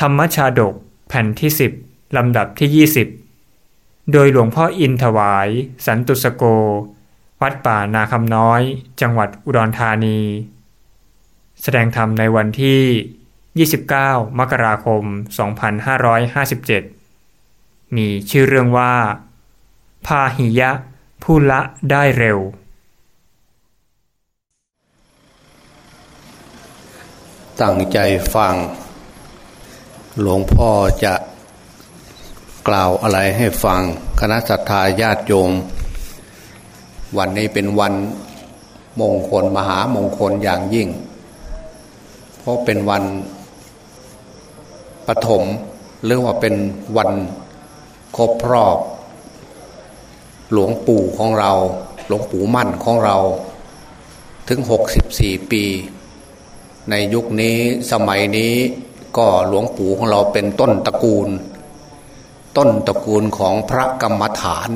ธรรมชาดก แผ่นที่ 10 ลำดับที่ 20 โดยหลวงพ่ออินถวาย สันตุสโก วัดป่านาคำน้อย จังหวัดอุดรธานี แสดงธรรมในวันที่ 29 มกราคม 2557 มีชื่อเรื่องว่า พาหิยะผู้ละได้เร็ว ตั้งใจฟัง หลวงพ่อจะกล่าวอะไรให้ฟังคณะสัตยาญาติโยม วันนี้เป็นวันมงคลมหามงคลอย่างยิ่ง เพราะเป็นวันปฐมหรือว่าเป็นวันครบรอบ หลวงปู่ของเรา หลวงปู่มั่นของเรา ถึง 64 ปี ในยุคนี้สมัยนี้ ก็หลวงปู่ของเราเป็นต้นตระกูล ต้นตระกูลของพระกรรมฐาน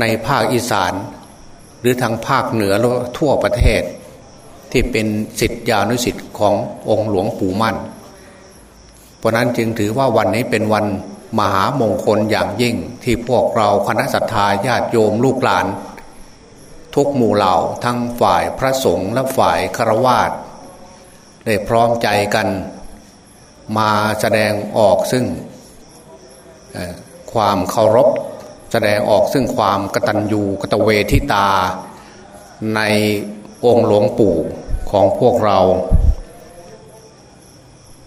ในภาคอีสาน หรือทางภาคเหนือและทั่วประเทศ ที่เป็นสิทธิานุสิทธิ์ขององค์หลวงปู่มั่น เพราะนั้นจึงถือว่าวันนี้เป็นวันมหามงคลอย่างยิ่งที่พวกเราคณะสัตยาญาติโยมลูกหลาน ทุกหมู่เหล่าทั้งฝ่ายพระสงฆ์และฝ่ายฆราวาส ได้พร้อมใจกันมาแสดงออกซึ่งความเคารพ แสดงออกซึ่งความกตัญญูกตเวทิตา ในองค์หลวงปู่ของพวกเรา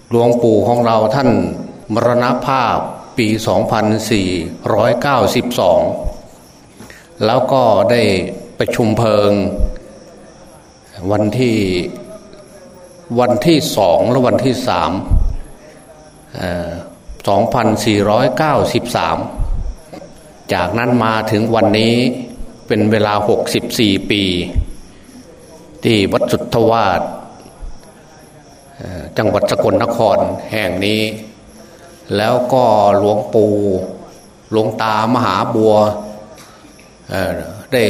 หลวงปู่ของเราท่านมรณภาพปี 2492 แล้วก็ได้ประชุมเพลิง วันที่ วันที่สองและวันที่สามสองพันสี่ร้อยเก้าสิบสามจากนั้นมาถึงวันนี้เป็นเวลาหกสิบสี่ปี ที่วัดสุทธวาสจังหวัดสกลนครแห่งนี้ แล้วก็หลวงปู่หลวงตามหาบัวได้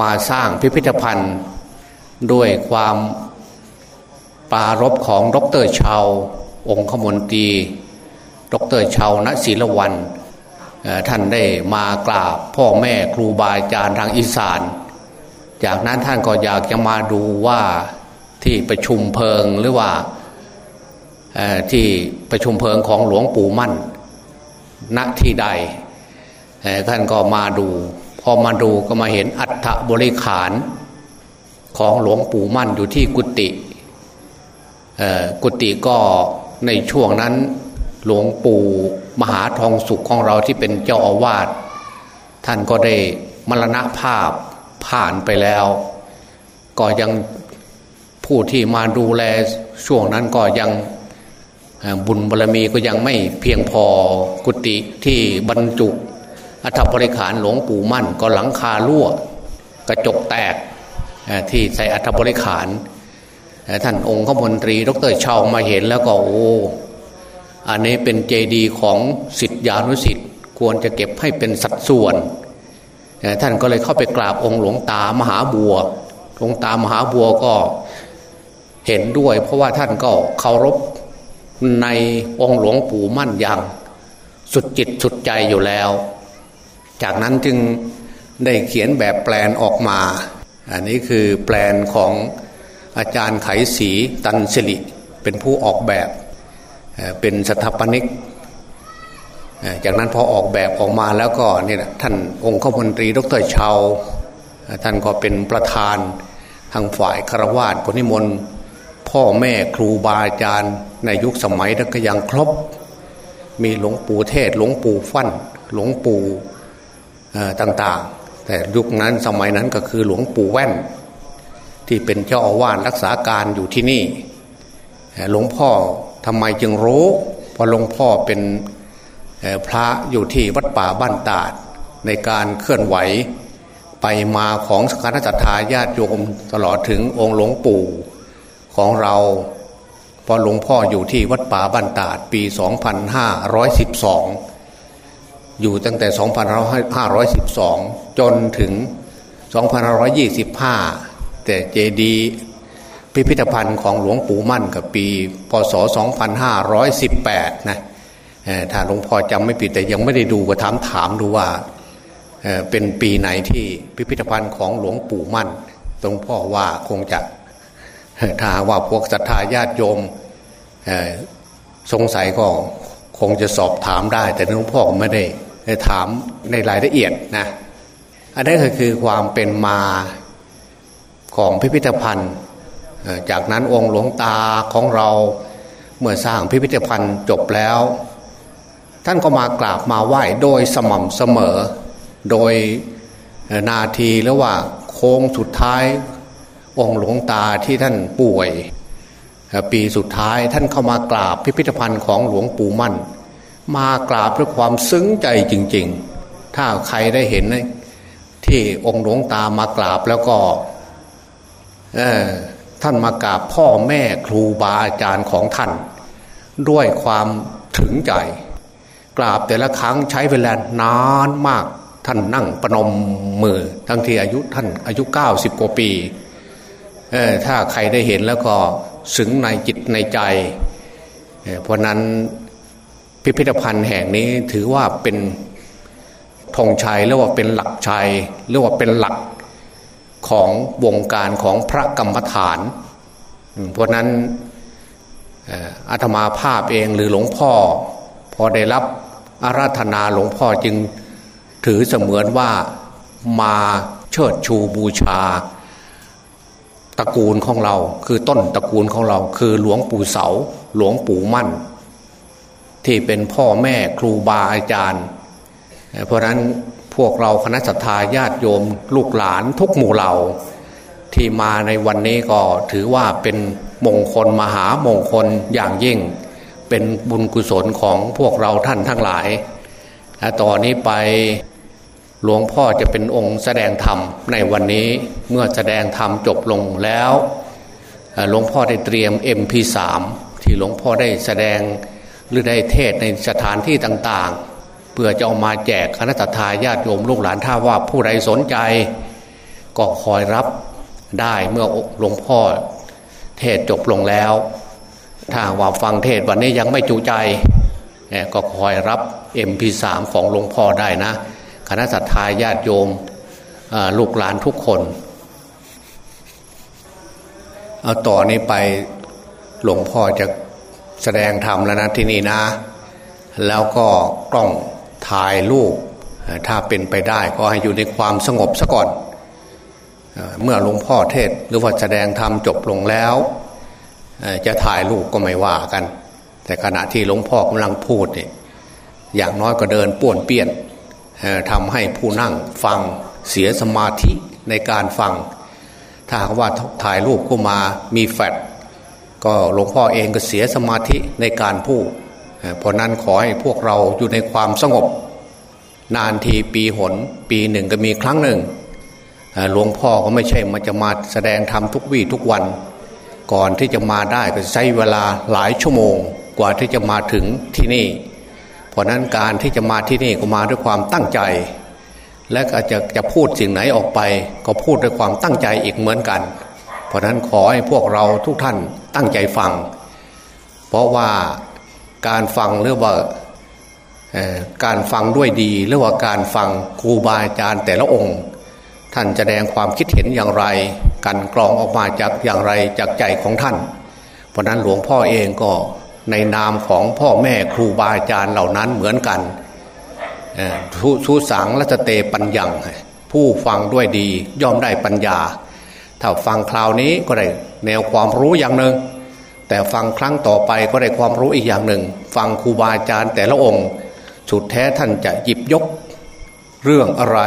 มาสร้างพิพิธภัณฑ์ด้วยความ ปารบของดรชาวองคมนตรีดรชาวณศิลวันท่านได้มากราบพ่อแม่ครูบาอาจารย์ทางอีสาน จากนั้นท่านก็อยากจะมาดูว่าที่ประชุมเพลิงหรือว่าที่ประชุมเพลิงของหลวงปู่มั่น ณที่ใดท่านก็มาดู พอมาดูก็มาเห็นอัฐบริขารของหลวงปู่มั่นอยู่ที่กุฏิ กุฏิก็ในช่วงนั้นหลวงปู่มหาทองสุขของเราที่เป็นเจ้าอาวาสท่านก็ได้มรณภาพผ่านไปแล้ว ก็ยังผู้ที่มาดูแลช่วงนั้นก็ยังบุญบารรมีก็ยังไม่เพียงพอกุฏิที่บรรจุ อัฐบริขารหลวงปู่มั่น ก็หลังคารั่วกระจกแตกที่ใส่อัฐบริขาร ท่านองค์ขมนตรีดรเชามาเห็นแล้วก็โอ้อันนี้เป็นเจดีย์ของสิทธิานุสิทธิ์ควรจะเก็บให้เป็นสัดส่วน ท่านก็เลยเข้าไปกราบองค์หลวงตามหาบัวหลวงตามหาบัวก็เห็นด้วย เพราะว่าท่านก็เคารพในองค์หลวงปู่มั่นอย่างสุดจิตสุดใจอยู่แล้ว จากนั้นจึงได้เขียนแบบแปลนออกมา อันนี้คือแปลนของ อาจารย์ไขศรีตันสิริเป็นผู้ออกแบบเป็นสถาปนิก จากนั้นพอออกแบบออกมาแล้วก็เนี่แหละท่านองค์ข้ามนตรีดรชาวท่านก็เป็นประธานทางฝ่ายคารวาสคนนิมนต์พ่อแม่ครูบาอาจารย์ในยุคสมัยนั้นก็ยังครบ มีหลวงปู่เทศหลวงปู่ฟั่นหลวงปู่ต่างๆ แต่ยุคนั้นสมัยนั้นก็คือหลวงปู่แว่น ที่เป็นเจ้าอาวาสรักษาการอยู่ที่นี่หลวงพ่อทำไมจึงรู้เพราะหลวงพ่อเป็นพระอยู่ที่วัดป่าบ้านตาด ในการเคลื่อนไหวไปมาของสการจัตตาญาติโยมตลอดถึงองค์หลวงปู่ของเรา พอหลวงพ่ออยู่ที่วัดป่าบ้านตาดปี 2512 อยู่ตั้งแต่ 2512 จนถึง 2525 แต่เจดีพิพิธภัณฑ์ของหลวงปู่มั่นกับปี พศ 2518 นะถ้าหลวงพ่อจำไม่ผิดแต่ยังไม่ได้ดูก็ถามถามดูว่าเป็นปีไหนที่พิพิธภัณฑ์ของหลวงปู่มั่นหลวงพ่อว่าคงจะถ้าว่าพวกศรัทธาญาติโยมสงสัยก็คงจะสอบถามได้ แต่หลวงพ่อไม่ได้ถามในรายละเอียดนะ อันนี้ก็คือความเป็นมา ของพิพิธภัณฑ์ จากนั้นองค์หลวงตาของเราเมื่อสร้างพิพิธภัณฑ์จบแล้ว ท่านก็มากราบมาไหว้โดยสม่ำเสมอ โดยนาทีแล้วว่าโค้งสุดท้าย องค์หลวงตาที่ท่านป่วย ปีสุดท้ายท่านเข้ามากราบพิพิธภัณฑ์ของหลวงปู่มั่น มากราบด้วยความซึ้งใจจริง ๆ ถ้าใครได้เห็นที่องค์หลวงตามากราบแล้วก็ ท่านมากราบพ่อแม่ครูบาอาจารย์ของท่าน ด้วยความถึงใจ กราบแต่ละครั้งใช้เวลานานมากท่านนั่งประนมมือ ทั้งที่อายุท่านอายุเก้าสิบกว่าปีถ้าใครได้เห็นแล้วก็ซึ้งในจิตในใจเพราะนั้นพิพิธภัณฑ์แห่งนี้ถือว่าเป็นธงชัยหรือว่าเป็นหลักชัยหรือว่าเป็นหลัก ของวงการของพระกรรมฐาน เพราะนั้นอาตมาภาพเองหรือหลวงพ่อ พอได้รับอาราธนาหลวงพ่อจึงถือเสมือนว่ามาเชิดชูบูชาตระกูลของเรา คือต้นตระกูลของเรา คือหลวงปู่เสา หลวงปู่มั่น ที่เป็นพ่อแม่ครูบาอาจารย์ เพราะนั้น พวกเราคณะสัตยาญาติโยมลูกหลานทุกหมู่เหล่า ที่มาในวันนี้ก็ถือว่าเป็นมงคลมหามงคลอย่างยิ่ง เป็นบุญกุศลของพวกเราท่านทั้งหลายต่อนนี้ไปหลวงพ่อจะเป็นองค์แสดงธรรมในวันนี้เมื่อแสดงธรรมจบลงแล้วหลวงพ่อได้เตรียม MP3 ที่หลวงพ่อได้แสดงหรือได้เทศในสถานที่ต่างๆ เพื่อจะเอามาแจกคณะทาญาติโยมลูกหลานถ้าว่าผู้ใดสนใจ ก็คอยรับได้เมื่อหลวงพ่อเทศจบลงแล้ว ถ้าว่าฟังเทศวันนี้ยังไม่จูใจ ก็คอยรับ MP3 ของหลวงพ่อได้นะ คณะสัตยาญาติโยมลูกหลานทุกคน เอาต่อนนี้ไปหลวงพ่อจะแสดงธรรมแล้วนะที่นี่นะ แล้วก็กล้อง ถ่ายรูปถ้าเป็นไปได้ก็ให้อยู่ในความสงบซะก่อน เมื่อหลวงพ่อเทศหรือว่าแสดงธรรมจบลงแล้ว จะถ่ายรูปก็ไม่ว่ากัน แต่ขณะที่หลวงพ่อกำลังพูดเนี่ยอย่างน้อยก็เดินป่วนเปี้ยนทำให้ผู้นั่งฟังเสียสมาธิในการฟัง ถ้าว่าถ่ายรูปก็มามีแฟดก็หลวงพ่อเองก็เสียสมาธิในการพูด เพราะนั้นขอให้พวกเราอยู่ในความสงบ นานทีปีหน ปีหนึ่งก็มีครั้งหนึ่งหลวงพ่อก็ไม่ใช่มาจะมาแสดงธรรมทุกวี่ทุกวัน ก่อนที่จะมาได้ก็ใช้เวลาหลายชั่วโมง กว่าที่จะมาถึงที่นี่ เพราะนั้นการที่จะมาที่นี่ก็มาด้วยความตั้งใจ และก็จะจะพูดสิ่งไหนออกไป ก็พูดด้วยความตั้งใจอีกเหมือนกัน เพราะนั้นขอให้พวกเราทุกท่านตั้งใจฟัง เพราะว่า การฟังหรือว่าการฟังด้วยดี หรือว่าการฟังครูบาอาจารย์แต่ละองค์ ท่านแสดงความคิดเห็นอย่างไรกันกรองออกมาจากอย่างไรจากใจของท่าน เพราะนั้นหลวงพ่อเองก็ในนามของพ่อแม่ครูบาอาจารย์เหล่านั้นเหมือนกันทุสังละเตปัญญัง ผู้ฟังด้วยดีย่อมได้ปัญญา ถ้าฟังคราวนี้ก็ได้แนวความรู้อย่างหนึ่ง แต่ฟังครั้งต่อไปก็ได้ความรู้อีกอย่างหนึ่ง ฟังครูบาอาจารย์แต่ละองค์สุดแท้ท่านจะหยิบยกเรื่องอะไร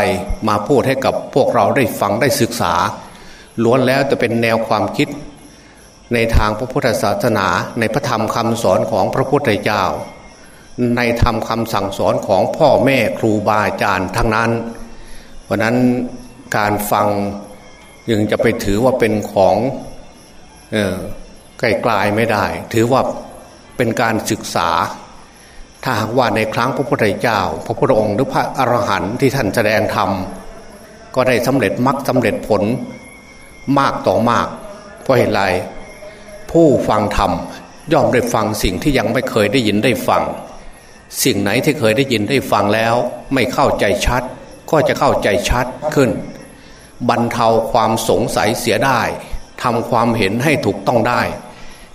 มาพูดให้กับพวกเราได้ฟังได้ศึกษา ล้วนแล้วจะเป็นแนวความคิด ในทางพระพุทธศาสนา ในพระธรรมคำสอนของพระพุทธเจ้า ในธรรมคำสั่งสอนของพ่อแม่ครูบาอาจารย์ทั้งนั้นเพราะนั้นการฟังยังจะไปถือว่าเป็นของ ใกลๆไม่ได้ ถือว่าเป็นการศึกษา ถ้าหากว่าในครั้งพระพุทธเจ้า พระพุทธองค์หรือพระอรหันต์ที่ท่านแสดงธรรมก็ได้สำเร็จมรรคสาเร็จผลมากต่อมาก เพราะเหตุไรผู้ฟังธรรมย่อมได้ฟังสิ่งที่ยังไม่เคยได้ยินได้ฟัง สิ่งไหนที่เคยได้ยินได้ฟังแล้ว ไม่เข้าใจชัด ก็จะเข้าใจชัดขึ้น บรรเทาความสงสัยเสียได้ทำความเห็นให้ถูกต้องได้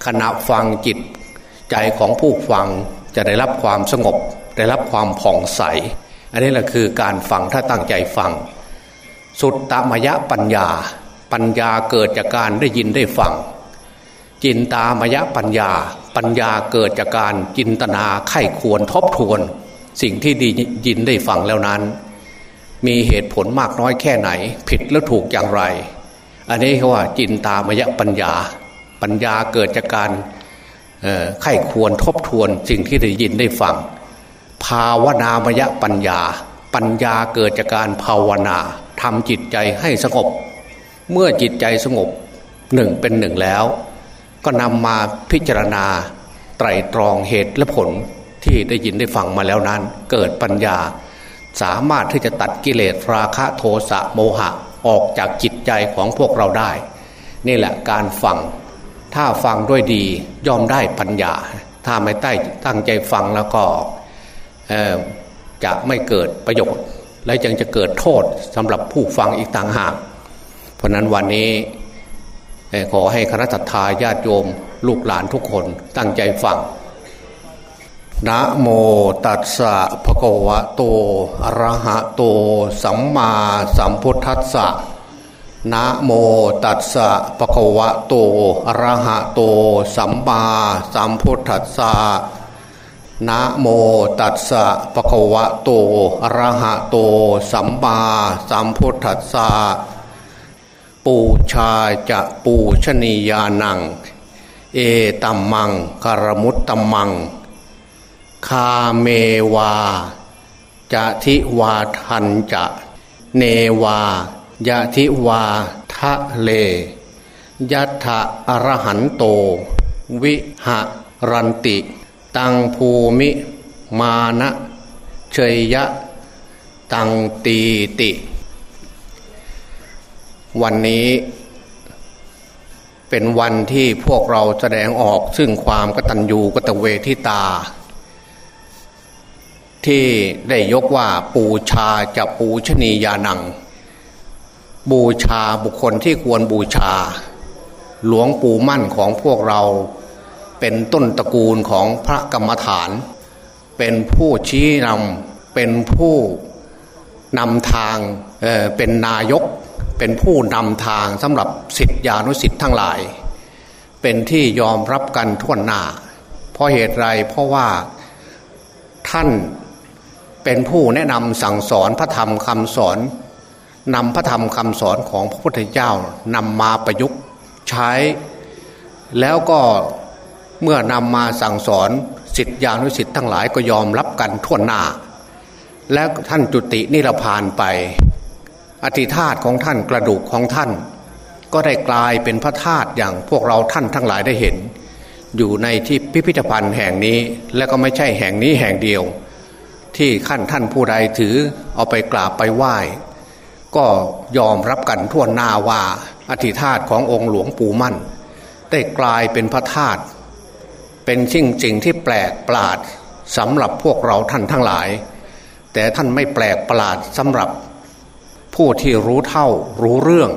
ขณะฟังจิต ใจของผู้ฟังจะได้รับความสงบ ได้รับความผ่องใส อันนี้แหละคือการฟังถ้าตั้งใจฟัง สุดตมยะปัญญา ปัญญาเกิดจากการได้ยินได้ฟัง จินตามยะปัญญา ปัญญาเกิดจากการจินตนาไข้ควรทบทวน สิ่งที่ดียินได้ฟังแล้วนั้น มีเหตุผลมากน้อยแค่ไหน ผิดแล้วถูกอย่างไร อันนี้เขาว่าจินตามยะปัญญา ปัญญาเกิดจากการไข้ควรทบทวนสิ่งที่ได้ยินได้ฟัง ภาวนามยปัญญา ปัญญาเกิดจากการภาวนาทำจิตใจให้สงบ เมื่อจิตใจสงบหนึ่งเป็นหนึ่งแล้ว ก็นำมาพิจารณาไตรตรองเหตุและผลที่ได้ยินได้ฟังมาแล้วนั้น เกิดปัญญา สามารถที่จะตัดกิเลสราคะโทสะโมหะออกจากจิตใจของพวกเราได้ นี่แหละการฟัง ถ้าฟังด้วยดีย่อมได้ปัญญา ถ้าไม่ใต้ตั้งใจฟังแล้วก็จะไม่เกิดประโยชน์ และยังจะเกิดโทษสำหรับผู้ฟังอีกต่างหาก เพราะนั้นวันนี้ขอให้คณะทาญาติโยมลูกหลานทุกคนตั้งใจฟังนะโมตัสสะภะคะวะโตอะระหะโต สัมมาสัมพุทธัสสะ นะโมตัสสะปะคะวะโตอะระหะโต สัมมาสัมพุทธัสสะนะโมตัสสะปะคะวะโตอะระหะโต สัมมาสัมพุทธัสสะปูชาจะปูชนียานัง เอตัมมังคารมุตตัมมัง คาเมวาจะทิวาทันจะ เนวา ยะทิวาทะเลยัตถะอรหันโต วิหะรันติ ตังภูมิมานะเชยยะ ตังตีติ วันนี้เป็นวันที่พวกเราแสดงออกซึ่งความกตัญญูกตเวทิตา ที่ได้ยกว่าปูชาจะปูชนียานัง บูชาบุคคลที่ควรบูชา หลวงปู่มั่นของพวกเรา เป็นต้นตระกูลของพระกรรมฐาน เป็นผู้ชี้นำเป็นผู้นำทางเเป็นนายก เป็นผู้นำทางสำหรับสิทธิานุสิทธิ์ทั้งหลาย เป็นที่ยอมรับกันทั่วหน้า เพราะเหตุไรเพราะว่าท่านเป็นผู้แนะนำสั่งสอนพระธรรมคำสอน นำพระธรรมคำสอนของพระพุทธเจ้านำมาประยุกต์ใช้ แล้วก็เมื่อนำมาสั่งสอนสิทธิานุสิทธิ์ทั้งหลายก็ยอมรับกันทั่วหน้า และท่านจุตินิรพานไป อธิธาตของท่านกระดูกของท่าน ก็ได้กลายเป็นพระธาตุอย่างพวกเราท่านทั้งหลายได้เห็น อยู่ในที่พิพิธภัณฑ์แห่งนี้และก็ไม่ใช่แห่งนี้แห่งเดียว ที่ขั้นท่านผู้ใดถือเอาไปกราบไปไหว้ ก็ยอมรับกันทั่วหน้าว่าอธิธาตขององค์หลวงปู่มั่น ได้กลายเป็นพระธาตุเป็นสิ่งจริงที่แปลกประหลาดสำหรับพวกเราท่านทั้งหลาย แต่ท่านไม่แปลกประหลาดสำหรับ ผู้ที่รู้เท่ารู้เรื่อง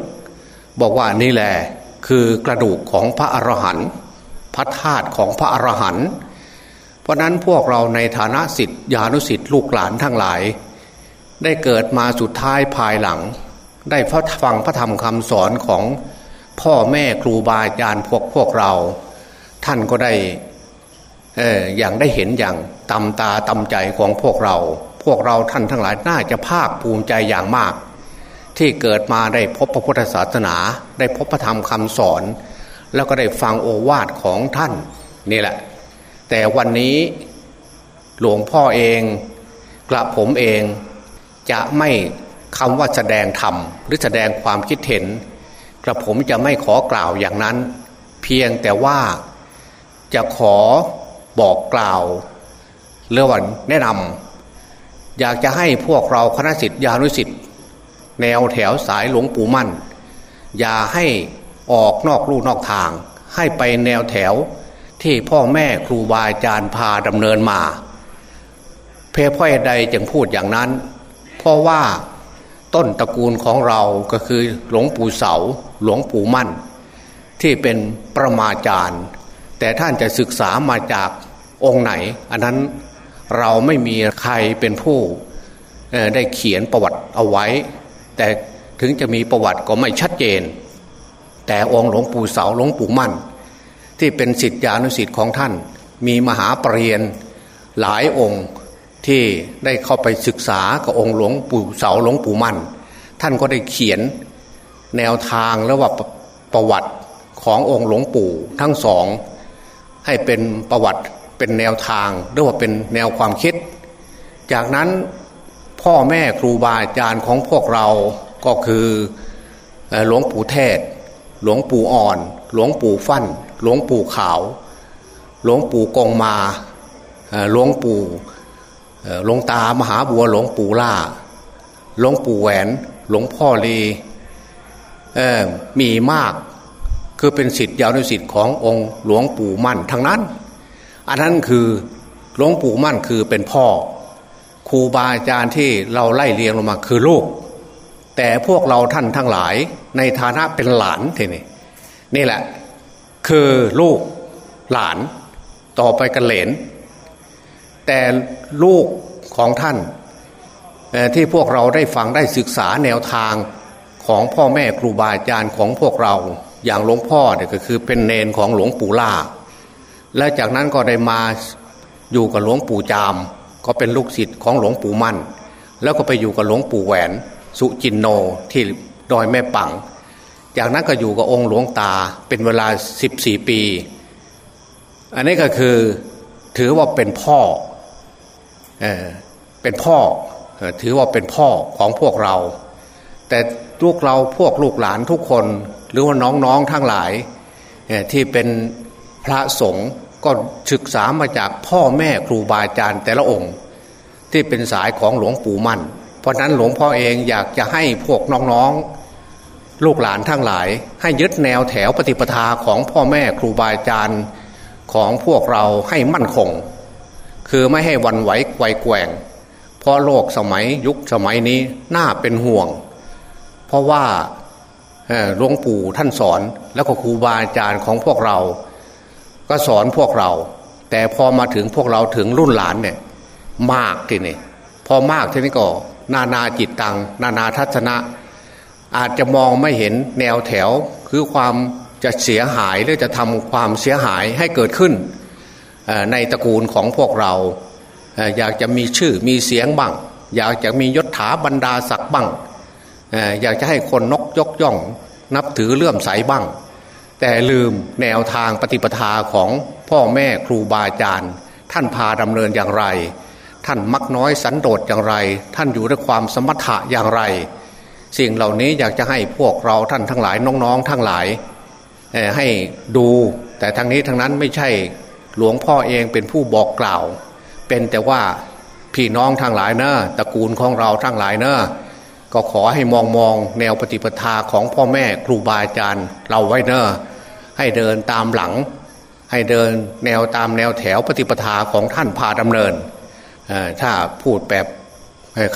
บอกว่านี่แหละคือกระดูกของพระอรหันต์พระธาตุของพระอรหันต์เพราะนั้นพวกเราในฐานะสิทธิานุสิทธิลูกหลานทั้งหลาย ได้เกิดมาสุดท้ายภายหลัง ได้ฟังพระธรรมคำสอนของพ่อแม่ครูบาอาจารย์พวกพวกเรา ท่านก็ได้เอออย่างได้เห็นอย่างตำตาตำใจของพวกเรา พวกเราท่านทั้งหลายน่าจะภาคภูมิใจอย่างมาก ที่เกิดมาได้พบพระพุทธศาสนา ได้พบพระธรรมคำสอน แล้วก็ได้ฟังโอวาทของท่านนี่แหละ แต่วันนี้หลวงพ่อเองกระผมเอง จะไม่คำว่าแสดงธรรมหรือแสดงความคิดเห็น กระผมจะไม่ขอกล่าวอย่างนั้น เพียงแต่ว่าจะขอบอกกล่าวเรื่องวันแนะนำอยากจะให้พวกเราคณะสิทธิานุสิทธิ์แนวแถวสายหลวงปู่มั่น อย่าให้ออกนอกลู่นอกทาง ให้ไปแนวแถวที่พ่อแม่ครูบาอาจารย์พาดำเนินมา เพรพ่อใดจึงพูดอย่างนั้น ราะว่าต้นตระกูลของเราก็คือหลวงปู่เสา หลวงปู่มั่น ที่เป็นประมาจารย์ แต่ท่านจะศึกษามาจากองค์ไหน อันนั้นเราไม่มีใครเป็นผู้ได้เขียนประวัติเอาไว้ แต่ถึงจะมีประวัติก็ไม่ชัดเจน แต่องค์หลวงปู่เสาหลวงปู่มั่น ที่เป็นสิทธิานุสิทธิ์ของท่าน มีมหาปรริญญาหลายองค์ ที่ได้เข้าไปศึกษากับองค์หลวงปู่เสาหลวงปู่มั่น ท่านก็ได้เขียนแนวทางแล้วว่าประวัติขององค์หลวงปู่ทั้งสอง ให้เป็นประวัติเป็นแนวทางหรือว่าเป็นแนวความคิด จากนั้นพ่อแม่ครูบาอาจารย์ของพวกเราก็คือหลวงปู่เทศ หลวงปู่อ่อน หลวงปู่ฟั่น หลวงปู่ขาว หลวงปู่กงมาหลวงปู่ หลวงตามหาบัวหลวงปู่ล่าหลวงปู่แหวนหลวงพ่อลีมีมากคือเป็นสิทธิ์ยาวในสิทธิ์ขององค์หลวงปู่มั่นทั้งนั้น อันนั้นคือหลวงปู่มั่นคือเป็นพ่อครูบาอาจารย์ที่เราไล่เรียงลงมาคือลูก แต่พวกเราท่านทั้งหลายในฐานะเป็นหลานทีนี่นี่แหละ คือลูกหลานต่อไปกันเหลน แต่ลูกของท่านที่พวกเราได้ฟังได้ศึกษาแนวทางของพ่อแม่ครูบาอาจารย์ของพวกเราอย่างหลวงพ่อเนี่ยก็คือเป็นเนนของหลวงปู่ล่า และจากนั้นก็ได้มาอยู่กับหลวงปู่จาม ก็เป็นลูกศิษย์ของหลวงปู่มั่น แล้วก็ไปอยู่กับหลวงปู่แหวน สุจินโนที่ดอยแม่ปัง จากนั้นก็อยู่กับองค์หลวงตาเป็นเวลา 14 ปี อันนี้ก็คือถือว่าเป็นพ่อ เออเป็นพ่อถือว่าเป็นพ่อของพวกเรา แต่ลูกเราพวกลูกหลานทุกคน หรือว่าน้องๆทั้งหลายที่เป็นพระสงฆ์ก็ศึกษามาจากพ่อแม่ครูบาอาจารย์แต่ละองค์ ที่เป็นสายของหลวงปู่มั่น เพราะนั้นหลวงพ่อเองอยากจะให้พวกน้องๆ ลูกหลานทั้งหลาย ให้ยึดแนวแถวปฏิปทาของพ่อแม่ครูบาอาจารย์ของพวกเราให้มั่นคง คือไม่ให้วันไหวไกวแกว่ง เพราะโลกสมัยยุคสมัยนี้น่าเป็นห่วง เพราะว่าหลวงปู่ท่านสอนแล้วก็ครูบาอาจารย์ของพวกเรา ก็สอนพวกเรา แต่พอมาถึงพวกเราถึงรุ่นหลานเนี่ยมากทีนี่พอมากทีนี้ก็นานาจิตตัง นานาทัศนะ อาจจะมองไม่เห็นแนวแถว คือความจะเสียหายหรือจะทำความเสียหายให้เกิดขึ้น ในตระกูลของพวกเรา อยากจะมีชื่อมีเสียงบ้าง อยากจะมียศถาบรรดาศักดิ์บ้างอยากจะให้คนนกยกย่อง นับถือเลื่อมใสบ้าง แต่ลืมแนวทางปฏิปทาของพ่อแม่ครูบาอาจารย์ ท่านพาดำเนินอย่างไร ท่านมักน้อยสันโดษอย่างไร ท่านอยู่ด้วยความสมถะอย่างไร สิ่งเหล่านี้อยากจะให้พวกเราท่านทั้งหลายน้องๆ ทั้งหลายให้ดูแต่ทางนี้ทางนั้นไม่ใช่ หลวงพ่อเองเป็นผู้บอกกล่าว เป็นแต่ว่าพี่น้องทั้งหลายเนอะตระกูลของเราทั้งหลายเนอะก็ขอให้มองมองแนวปฏิปทาของพ่อแม่ครูบาอาจารย์เราไว้เนอะให้เดินตามหลัง ให้เดินแนวตามแนวแถวปฏิปทาของท่านพาดำเนิน ถ้าพูดแบบ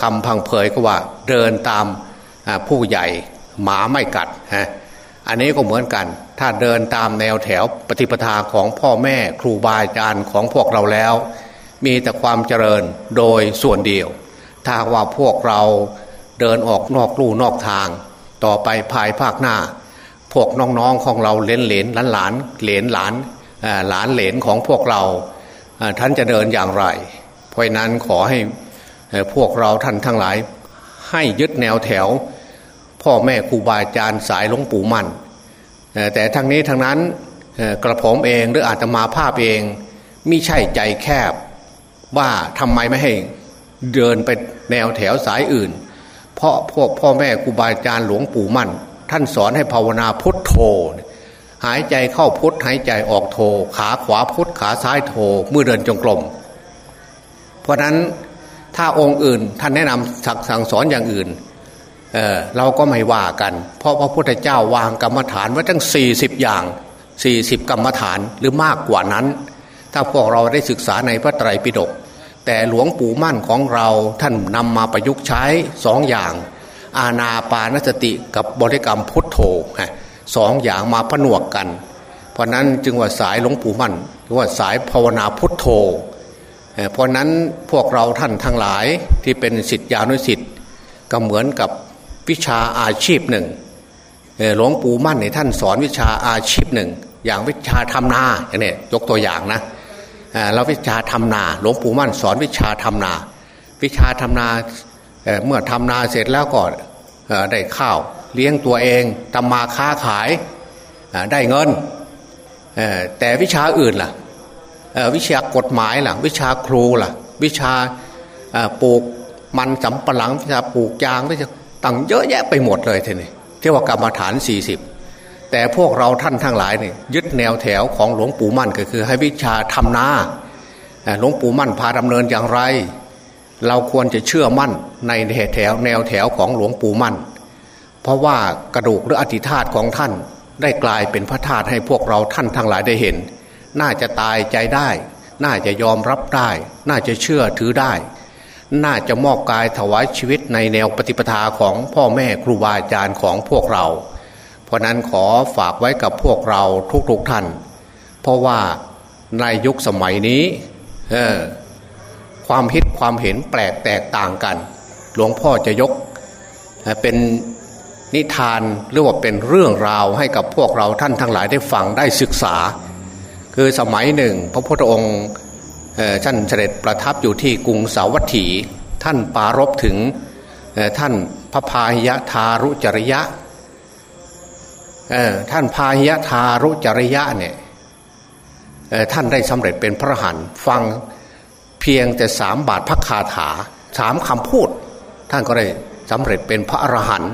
คำพังเพยก็ว่าเดินตามผู้ใหญ่หมาไม่กัดฮะอันนี้ก็เหมือนกัน ถ้าเดินตามแนวแถวปฏิปทาของพ่อแม่ครูบาอาจารย์ของพวกเราแล้ว มีแต่ความเจริญโดยส่วนเดียว ถ้าว่าพวกเราเดินออกนอกลู่นอกทาง ต่อไปภายภาคหน้า พวกน้องๆของเราเลนเหลนหลานหลานเหลนหลานหลานเหลนของพวกเราท่านจะเดินอย่างไร เพราะนั้นขอให้พวกเราท่านทั้งหลาย ให้ยึดแนวแถว พ่อแม่ครูบาอาจารย์สายหลวงปู่มั่น แต่ทั้งนี้ทั้งนั้นกระผมเองหรืออาจจะมาภาพเองมิใช่ใจแคบ ว่าทำไมไม่ให้เดินไปแนวแถวสายอื่น เพราะพวกพ่อแม่ครูบาอาจารย์หลวงปู่มั่น ท่านสอนให้ภาวนาพุทโธ หายใจเข้าพุทหายใจออกโธ ขาขวาพุทขาซ้ายโธเมื่อเดินจงกรมเพราะนั้นถ้าองค์อื่นท่านแนะนำสักสั่งสอนอย่างอื่น เเราก็ไม่ว่ากัน เพราะพระพุทธเจ้าวางกรรมฐานไว้ทั้ง 40 อย่าง 40 กรรมฐานหรือมากกว่านั้น ถ้าพวกเราได้ศึกษาในพระไตรปิฎกแต่หลวงปู่มั่นของเราท่านนำมาประยุกต์ใช้สองอย่าง อาณาปานสติกับบริกรรมพุทโธสองอย่างมาผนวกกัน เพราะนั้นจึงว่าสายหลวงปู่มั่นหรือว่าสายภาวนาพุทโธเพราะนั้นพวกเราท่านทั้งหลายที่เป็นสิทธิานุสิทธิ์ก็เหมือนกับ วิชาอาชีพหนึ่งหลวงปู่มั่นในท่านสอนวิชาอาชีพหนึ่ง อย่างวิชาทำนาอย่างนี้ยกตัวอย่างนะเราวิชาทำนา หลวงปู่มั่นสอนวิชาทำนา วิชาทำนาเมื่อทำนาเสร็จแล้วก็ได้ข้าว เลี้ยงตัวเองทำมาค้าขายได้เงินแต่วิชาอื่นล่ะวิชากฎหมายล่ะ วิชาครูล่ะ วิชาปลูกมันสำปะหลังวิชาปลูกยางวิชา ต่างเยอะแยะไปหมดเลยทีนี้เที่ว่ากรรมฐาน 40 แต่พวกเราท่านทั้งหลายเนี่ยยึดแนวแถวของหลวงปู่มั่นก็คือ ให้วิชาทำนาหลวงปู่มั่นพาดำเนินอย่างไร เราควรจะเชื่อมั่นในแถวแนวแถวของหลวงปู่มั่น เพราะว่ากระดูกหรืออธิธาตของท่านได้กลายเป็นพระธาตุให้พวกเราท่านทั้งหลายได้เห็น น่าจะตายใจได้ น่าจะยอมรับได้ น่าจะเชื่อถือได้ น่าจะมอบกายถวายชีวิตในแนวปฏิปทาของพ่อแม่ครูบาอาจารย์ของพวกเรา เพราะนั้นขอฝากไว้กับพวกเราทุกๆทท่าน เพราะว่าในยุคสมัยนี้ความคิดความเห็นแปลกแตกต่างกัน หลวงพ่อจะยกเป็นนิทานหรือว่าเป็นเรื่องราวให้กับพวกเราท่านทั้งหลายได้ฟังได้ศึกษา คือสมัยหนึ่ง พระพุทธองค์ ท่านเสด็จประทับอยู่ที่กรุงสาวัตถี ท่านปารบถึงท่านพระพาหิยทารุจริยะท่านพาหิยทารุจริยะเนี่ยท่านได้สำเร็จเป็นพระหันฟังเพียงแต่สามบาทพระคาถาสามคำพูด ท่านก็ได้สำเร็จเป็นพระอรหันต์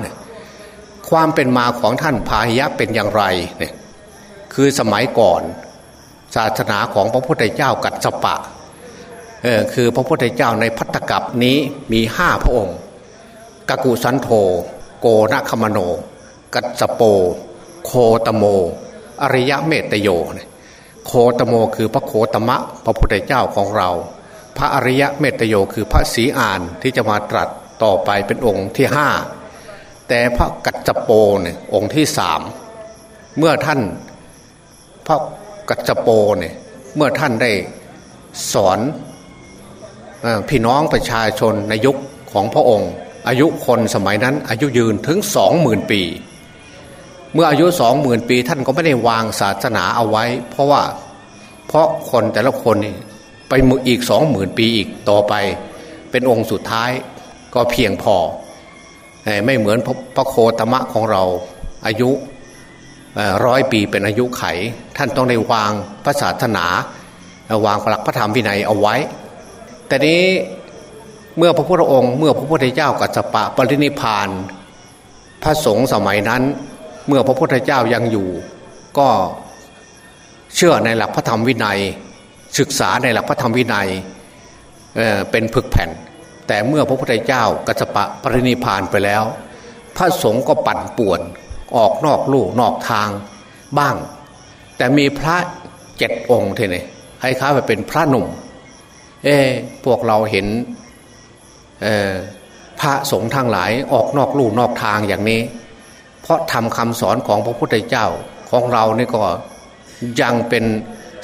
ความเป็นมาของท่านพาหิยะเป็นอย่างไรเนี่ยคือสมัยก่อน ศาสนาของพระพุทธเจ้ากัดสปะเออคือพระพุทธเจ้าในพัตตกับนี้มีห้าพระองค์กกุสันโธโกนคมโน กัสโป โคตโม อริยะเมตโย โคตโมคือพระโคตมะ พระพุทธเจ้าของเรา พระอริยะเมตโยคือพระศรีอานที่จะมาตรัสต่อไปเป็นองค์ที่ห้าแต่พระกัจจโปเนี่ยองค์ที่สามเมื่อท่านพระ กัจโปเนี่ยเมื่อท่านได้สอนพี่น้องประชาชนในยุคของพระองค์ อายุคนสมัยนั้นอายุยืนถึงสองหมื่นปี เมื่ออายุสองหมื่นปีท่านก็ไม่ได้วางศาสนาเอาไว้ เพราะว่าเพราะคนแต่ละคนนี่ไปมืออีกสองหมื่นปีอีกต่อไป เป็นองค์สุดท้ายก็เพียงพอ ไม่เหมือนพระโคตมะของเราอายุ ร้อยปีเป็นอายุไข ท่านต้องได้วางพระศาสนาวางหลักพระธรรมวินัยเอาไว้ แต่นี้เมื่อพระพุทธองค์เมื่อพระพุทธเจ้ากัสปะปรินิพาน พระสงฆ์สมัยนั้น เมื่อพระพุทธเจ้ายังอยู่ ก็เชื่อในหลักพระธรรมวินัย ศึกษาในหลักพระธรรมวินัยเเป็นผึกแผ่น แต่เมื่อพระพุทธเจ้ากัสปะปรินิพานไปแล้ว พระสงฆ์ก็ปั่นป่วน ออกนอกลู่นอกทางบ้าง แต่มีพระเจ็ดองค์เท่นี่ให้ข้าไปเป็นพระหนุ่ม เอพวกเราเห็นพระสงฆ์ทั้งหลายออกนอกลู่นอกทางอย่างนี้ เพราะทำคำสอนของพระพุทธเจ้าของเรานี่ก็ยังเป็น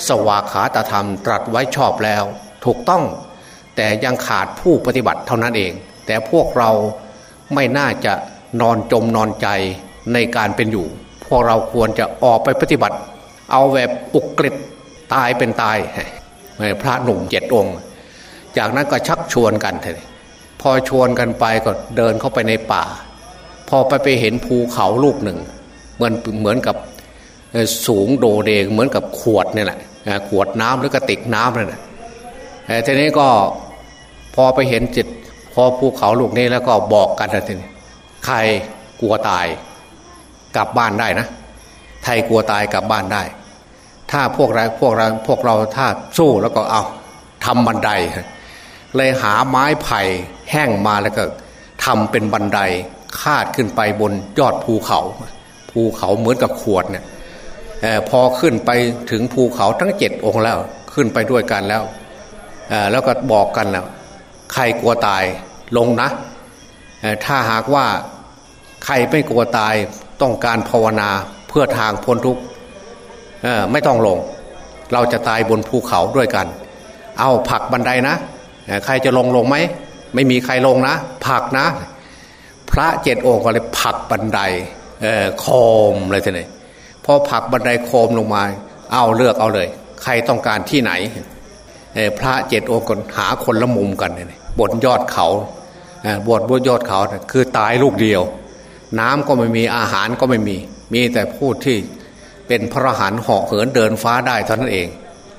สวากขาตธรรมตรัสไว้ชอบแล้ว ถูกต้องแต่ยังขาดผู้ปฏิบัติเท่านั้นเอง แต่พวกเราไม่น่าจะนอนจมนอนใจ ในการเป็นอยู่ พวกเราควรจะออกไปปฏิบัติ เอาแบบอุกฤษตายเป็นตายพระหนุ่มเจ็ดองค์ จากนั้นก็ชักชวนกันเลยพอชวนกันไปก็เดินเข้าไปในป่า พอไปไปเห็นภูเขาลูกหนึ่งเหมือนเหมือนกับสูงโดเดงเหมือนกับขวดนี่แหละขวดน้ำหรือกระติกน้ำนั่นแหละทีนี้ก็พอไปเห็นจิตพอภูเขาลูกนี้แล้วก็บอกกันทีนี้ใครกลัวตาย กลับบ้านได้นะ ไทยกลัวตายกลับบ้านได้ ถ้าพวกเราพวกเราพวกเราถ้าสู้แล้วก็เอาทำบันได เลยหาไม้ไผ่แห้งมาแล้วก็ทำเป็นบันไดคาดขึ้นไปบนยอดภูเขา ภูเขาเหมือนกับขวดเนี่ยพอขึ้นไปถึงภูเขาทั้งเจ็ดองค์แล้วขึ้นไปด้วยกันแล้วแล้วก็บอกกันแล้วใครกลัวตายลงนะ ถ้าหากว่าใครไม่กลัวตายต้องการภาวนาเพื่อทางพ้นทุกข์ไม่ต้องลง เราจะตายบนภูเขาด้วยกัน เอาผักบันไดนะ ใครจะลงลงไหมไม่มีใครลงนะผักนะ พระเจ็ดองค์ก็เลยผักบันไดโคมเลยทีนี้พอผักบันไดโคมลงมา เอาเลือกเอาเลย ใครต้องการที่ไหนพระเจ็ดองค์ก็หาคนละมุมกันบนยอดเขาบวชบนยอดเขาคือตายลูกเดียว น้ำก็ไม่มีอาหารก็ไม่มี มีแต่ผู้ที่เป็นพระหันเหาะเหินเดินฟ้าได้เท่านั้นเอง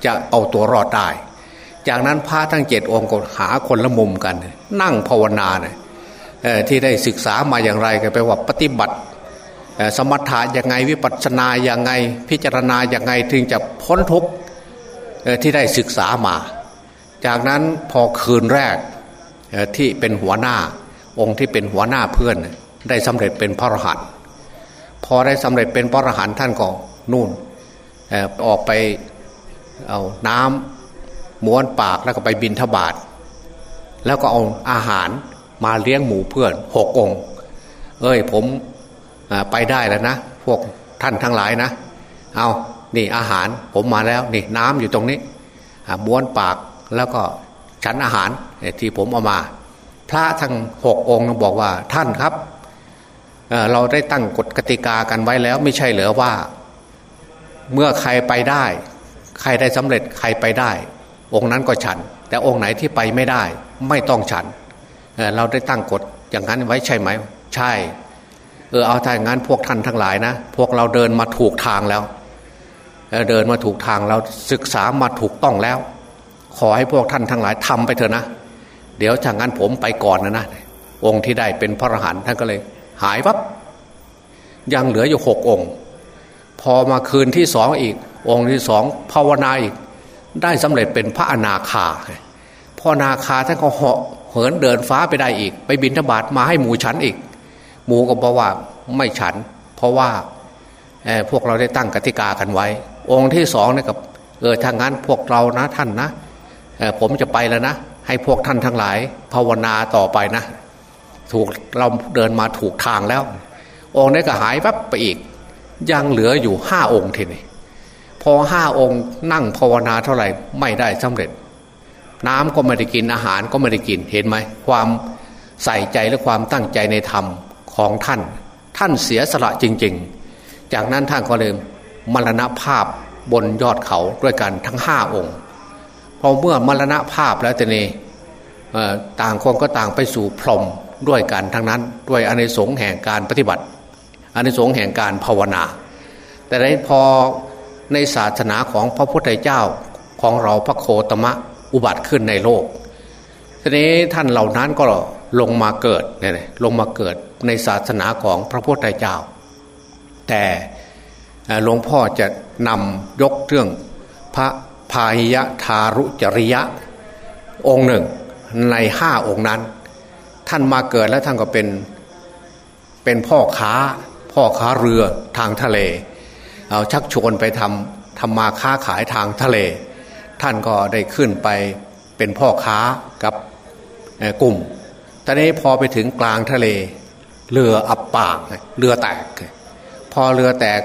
จะเอาตัวรอดได้ จากนั้นพระทั้งเจ็ดองค์ก็หาคนละมุมกัน นั่งภาวนาเนี่ยที่ได้ศึกษามาอย่างไรก็แปลว่าปฏิบัติ สมถะยังไงวิปัสสนาอย่างไง พิจารณาอย่างไงถึงจะพ้นทุกข์ที่ได้ศึกษามา จากนั้นพอคืนแรกที่เป็นหัวหน้าองค์ที่เป็นหัวหน้าเพื่อน ได้สำเร็จเป็นพระอรหันต์พอได้สำเร็จเป็นพระอรหันต์ท่านก็นู่นออกไปเอาน้ำม้วนปากแล้วก็ไปบินทบาทแล้วก็เอาอาหารมาเลี้ยงหมูเพื่อนหกองเอ้ยผมไปได้แล้วนะ พวกท่านทั้งหลายนะ เอานี่อาหารผมมาแล้วนี่น้ำอยู่ตรงนี้ม้วนปากแล้วก็ฉันอาหารที่ผมเอามา พระทั้งหกองค์บอกว่าท่านครับ เราได้ตั้งกฎกติกากันไว้แล้วไม่ใช่เหรอว่า เมื่อใครไปได้ ใครได้สำเร็จใครไปได้ องค์นั้นก็ฉัน แต่องค์ไหนที่ไปไม่ได้ ไม่ต้องฉันเเราได้ตั้งกฎอย่างนั้นไว้ใช่ไหม ใช่ เออเอาถ้าอย่างนั้นพวกท่านทั้งหลายนะ พวกเราเดินมาถูกทางแล้วเเดินมาถูกทางเราศึกษามาถูกต้องแล้ว ขอให้พวกท่านทั้งหลายทำไปเถอะนะ เดี๋ยวถ้างั้นผมไปก่อนนะนะองค์ที่ได้เป็นพระอรหันต์ท่านก็เลย หายวับ ยังเหลืออยู่หกองค์ พอมาคืนที่สองอีก องค์ที่สองภาวนาอีก ได้สำเร็จเป็นพระอนาคาพ่อนาคาท่านก็เหาะเหินเดินฟ้าไปได้อีก ไปบินธบาตมาให้หมูฉันอีก หมูก็บอกว่าไม่ฉัน เพราะว่าพวกเราได้ตั้งกติกากันไว้ องค์ที่สองเนี่ยกับเออทางนั้นพวกเรานะท่านนะผมจะไปแล้วนะ ให้พวกท่านทั้งหลาย ภาวนาต่อไปนะ ถูกเราเดินมาถูกทางแล้ว องค์นี้ก็หายปั๊บไปอีก ยังเหลืออยู่ห้าองค์ทีนี้พอห้าองค์นั่งภาวนาเท่าไหร่ไม่ได้สำเร็จ น้ำก็ไม่ได้กินอาหารก็ไม่ได้กินเห็นไหมความใส่ใจและความตั้งใจในธรรมของท่าน ท่านเสียสละจริง ๆ จากนั้นท่านก็เลยมรณภาพบนยอดเขาด้วยกันทั้งห้าองค์พอเมื่อมรณภาพแล้วแต่นี้ต่างคนก็ต่างไปสู่พรหม ด้วยกันทั้งนั้น ด้วยอเนสงแห่งการปฏิบัติอเนสงแห่งการภาวนา แต่ในพอในศาสนาของพระพุทธเจ้าของเราพระโคตมะอุบัติขึ้นในโลกทีนี้ท่านเหล่านั้นก็ลงมาเกิดเนี่ยลงมาเกิดในศาสนาของพระพุทธเจ้า แต่หลวงพ่อจะนำยกเรื่องพระพาหิยะทารุจริยะองค์หนึ่งในห้าองค์นั้น ท่านมาเกิดแล้วท่านก็เป็นเป็นพ่อค้า พ่อค้าเรือทางทะเล เอาชักชวนไปทำทำมาค้าขายทางทะเล ท่านก็ได้ขึ้นไปเป็นพ่อค้ากับกลุ่มตอนนี้พอไปถึงกลางทะเล เรืออับปางเรือแตก พอเรือแตก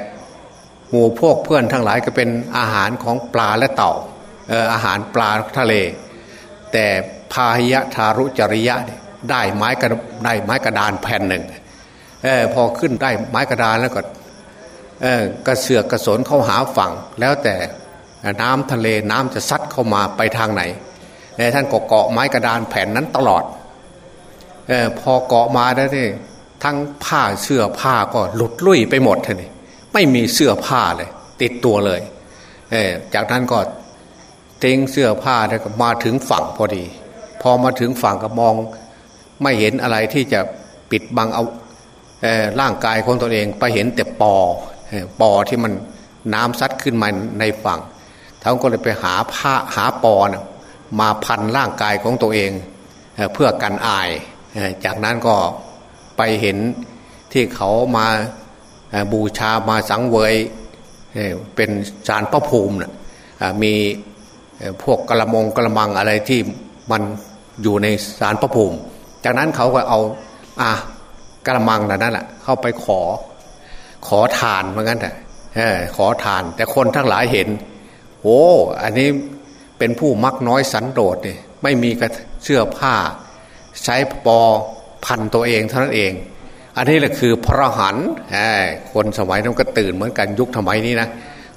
หมู่พวกเพื่อนทั้งหลายก็เป็นอาหารของปลาและเต่าอาหารปลาทะเล แต่พาหิยะทารุจริยะ ได้ไม้กระได้ไม้กระดานแผ่นหนึ่งอพอขึ้นได้ไม้กระดานแล้วก็กระเสือกกระสนเข้าหาฝั่ง แล้วแต่น้ำทะเลน้ำจะซัดเข้ามาไปทางไหนท่านก็เกาะไม้กระดานแผ่นนั้นตลอดออพอเกาะมาแล้วนี่ทั้งผ้าเสื้อผ้าก็หลุดลุ่ยไปหมดทีนี้ไม่มีเสื้อผ้าเลย ติดตัวเลยเออจากนั้นก็ทิ้งเสื้อผ้าแล้วก็มาถึงฝั่งพอดี พอมาถึงฝั่งก็มอง ไม่เห็นอะไรที่จะปิดบังเอาเอร่างกายของตัวเองไปเห็นแต่ปอปอที่มันน้ำซัดขึ้นมาในฝั่งท่านก็เลยไปหาผ้าหาปอนะมาพันร่างกายของตัวเองเพื่อกันอาย จากนั้นก็ไปเห็นที่เขามาบูชามาสังเวยเป็นสารพระภูมินะมีพวกกระมงกระมังอะไรที่มันอยู่ในสารพระภูมิ จากนั้นเขาก็เอาอะกระมังนั่นแหละเข้าไปขอ ขอทานเหมือนกันแต่ขอทาน แต่คนทั้งหลายเห็นโอ้อันนี้เป็นผู้มักน้อยสันโดษเนี่ยไม่มีกระเสื้อผ้า ใช้ปอพันตัวเองเท่านั้นเอง อันนี้แหละคือพระหันคนสมัยนั้นก็ตื่นเหมือนกันยุคสมัยนี้นะ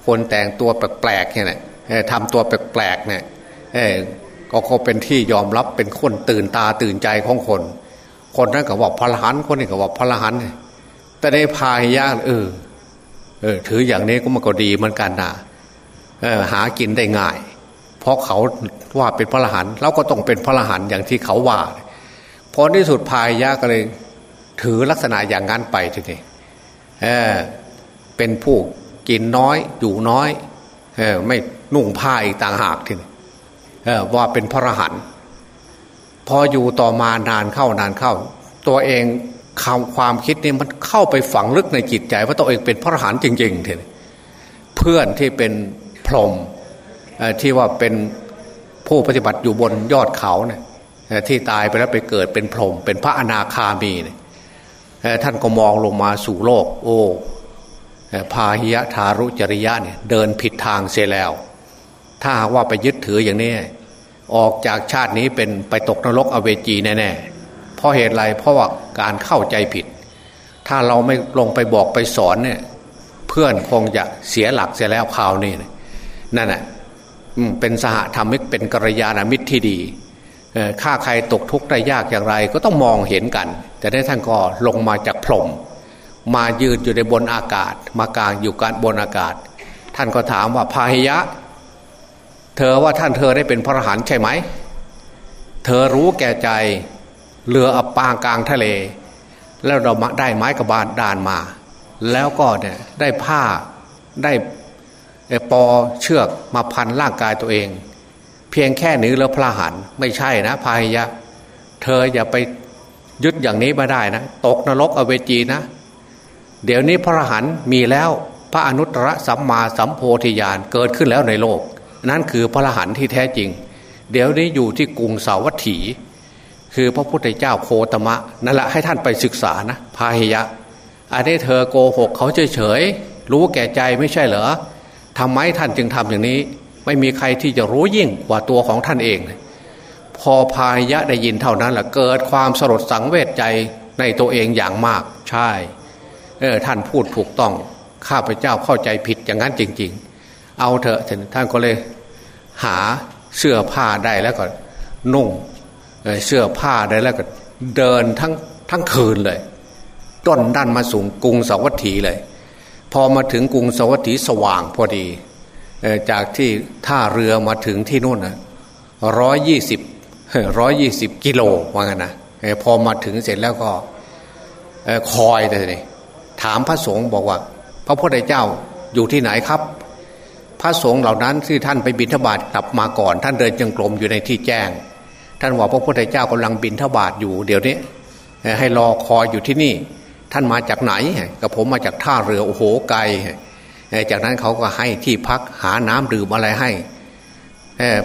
คนแต่งตัวแปลกๆเนี่ยทำตัวแปลกๆเนี่ย ก็เขาเป็นที่ยอมรับเป็นคนตื่นตาตื่นใจของคน คนนั้นก็บอกพระหันคนนี้ก็บอกพระหันแต่ในพายยากเออเออ ถืออย่างนี้ก็มันก็ดีเหมือนกันนะหากินได้ง่าย เพราะเขาว่าเป็นพระหันเราก็ต้องเป็นพระหันอย่างที่เขาว่าพอที่สุดพายยะก็เลย ถือลักษณะอย่างนั้นไปทีนี้เออเป็นผู้กินน้อยอยู่น้อยเออไม่นุ่งผ้าอีกต่างหากทีนี้ ว่าเป็นพระรหันต์พออยู่ต่อมานานเข้านานเข้า ตัวเองคำความคิดนี่มันเข้าไปฝังลึกในจิตใจ ว่าตัวเองเป็นพระรหันต์จริงๆทีนี้เพื่อนที่เป็นพรหมที่ว่าเป็นผู้ปฏิบัติอยู่บนยอดเขาเนี่ยที่ตายไปแล้วไปเกิดเป็นพรหมเป็นพระอนาคามีเนี่ยท่านก็มองลงมาสู่โลก โอ้พาหิยะทารุจริยะเนี่ยเดินผิดทางเสียแล้ว ถ้าว่าไปยึดถืออย่างนี้ ออกจากชาตินี้เป็นไปตกนรกอเวจีแน่ๆเพราะเหตุไรเพราะว่าการเข้าใจผิด ถ้าเราไม่ลงไปบอกไปสอนเนี่ย เพื่อนคงจะเสียหลักเสียแล้วข่าวนี้นั่นแหะเป็นสหธรรมิกเป็นกัลยาณมิตรที่ดีฆ่าใครตกทุกข์ได้ยากอย่างไร ก็ต้องมองเห็นกันแต่ได้ท่านก็ลงมาจากพรมมายืนอยู่ในบนอากาศ มากลางอยู่การบนอากาศ ท่านก็ถามว่าพาหิยะ เธอว่าท่านเธอได้เป็นพระอรหันต์ใช่ไหม เธอรู้แก่ใจเรืออับปางกลางทะเล แล้วเราได้ไม้กระบาลดานมา แล้วก็เนี่ยได้ผ้าได้ปอเชือกมาพันร่างกายตัวเอง เพียงแค่นี้แล้วพระหันไม่ใช่นะพายะ เธออย่าไปยึดอย่างนี้มาได้นะ ตกนรกอเวจีนะ เดี๋ยวนี้พระหันมีแล้วพระอนุตตรสัมมาสัมโพธิญาณเกิดขึ้นแล้วในโลก นั่นคือพระหันที่แท้จริง เดี๋ยวนี้อยู่ที่กรุงสาวัตถี คือพระพุทธเจ้าโคตมะนั่นแหละให้ท่านไปศึกษานะพาหิยะ อันนี้เธอโกหกเขาเฉยๆรู้แก่ใจไม่ใช่เหรอทำไมท่านจึงทำอย่างนี้ ไม่มีใครที่จะรู้ยิ่งกว่าตัวของท่านเอง พอพายะได้ยินเท่านั้นแหละเกิดความสลดสังเวชใจในตัวเองอย่างมากใช่เออท่านพูดถูกต้องข้าพเจ้าเข้าใจผิดอย่างนั้นจริง ๆ เอาเถอะท่านก็เลย หาเสื้อผ้าได้แล้วก็นุ่งเสื้อผ้าได้แล้วก็เดินทั้งทั้งคืนเลยต้นด้านมาสูงกรุงสวัสดีเลย พอมาถึงกรุงสวัสดีสว่างพอดีจากที่ท่าเรือมาถึงที่นู่นนะร้อยยี่สิบร้อยยี่สิบกิโลว่างั้นนะพอมาถึงเสร็จแล้วก็คอยเลยถามพระสงฆ์บอกว่า พระพุทธเจ้าอยู่ที่ไหนครับ ระสงฆ์เหล่านั้นที่ท่านไปบิณฑบาตกลับมาก่อน ท่านเดินจงกรมอยู่ในที่แจ้ง ท่านบอกพระพุทธเจ้ากำลังบิณฑบาตอยู่เดี๋ยวนี้ ให้รอคอยอยู่ที่นี่ ท่านมาจากไหนกับผมมาจากท่าเรือโอ้โหไกลจากนั้นเขาก็ให้ที่พักหาน้ำดื่มอะไรให้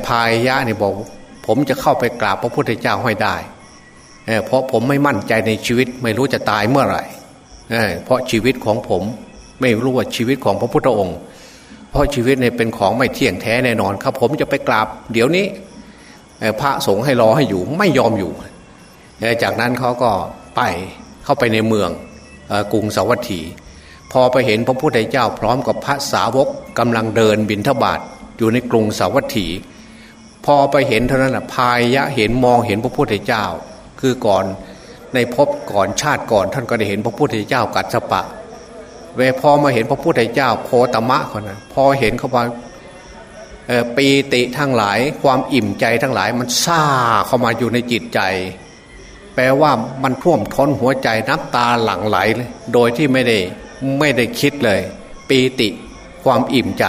พายยะนี่บอก ผมจะเข้าไปกราบพระพุทธเจ้าให้ได้เพราะผมไม่มั่นใจในชีวิตไม่รู้จะตายเมื่อไหร่เพราะชีวิตของผมไม่รู้ว่าชีวิตของพระพุทธองค์ เพราะชีวิตเนี่ยเป็นของไม่เที่ยงแท้แน่นอนครับ ผมจะไปกราบ เดี๋ยวนี้พระสงฆ์ให้รอให้อยู่ไม่ยอมอยู่ จากนั้นเขาก็ไปเข้าไปในเมืองกรุงสาวัตถี พอไปเห็นพระพุทธเจ้าพร้อมกับพระสาวกกำลังเดินบินทบาทอยู่ในกรุงสาวัตถี พอไปเห็นเท่านั้นพายยะเห็นมองเห็นพระพุทธเจ้า คือก่อนในภพก่อนชาติก่อนท่านก็ได้เห็นพระพุทธเจ้ากัดสปะ เวพอมาเห็นพระพุทธเจ้าโคตมะคนนั้นพอเห็นเขาว่าปีติทั้งหลายความอิ่มใจทั้งหลายมันซาเข้ามาอยู่ในจิตใจ แปลว่ามันท่วมท้นหัวใจน้ำตาหลั่งไหลเลยโดยที่ไม่ได้ไม่ได้คิดเลย ปีติความอิ่มใจ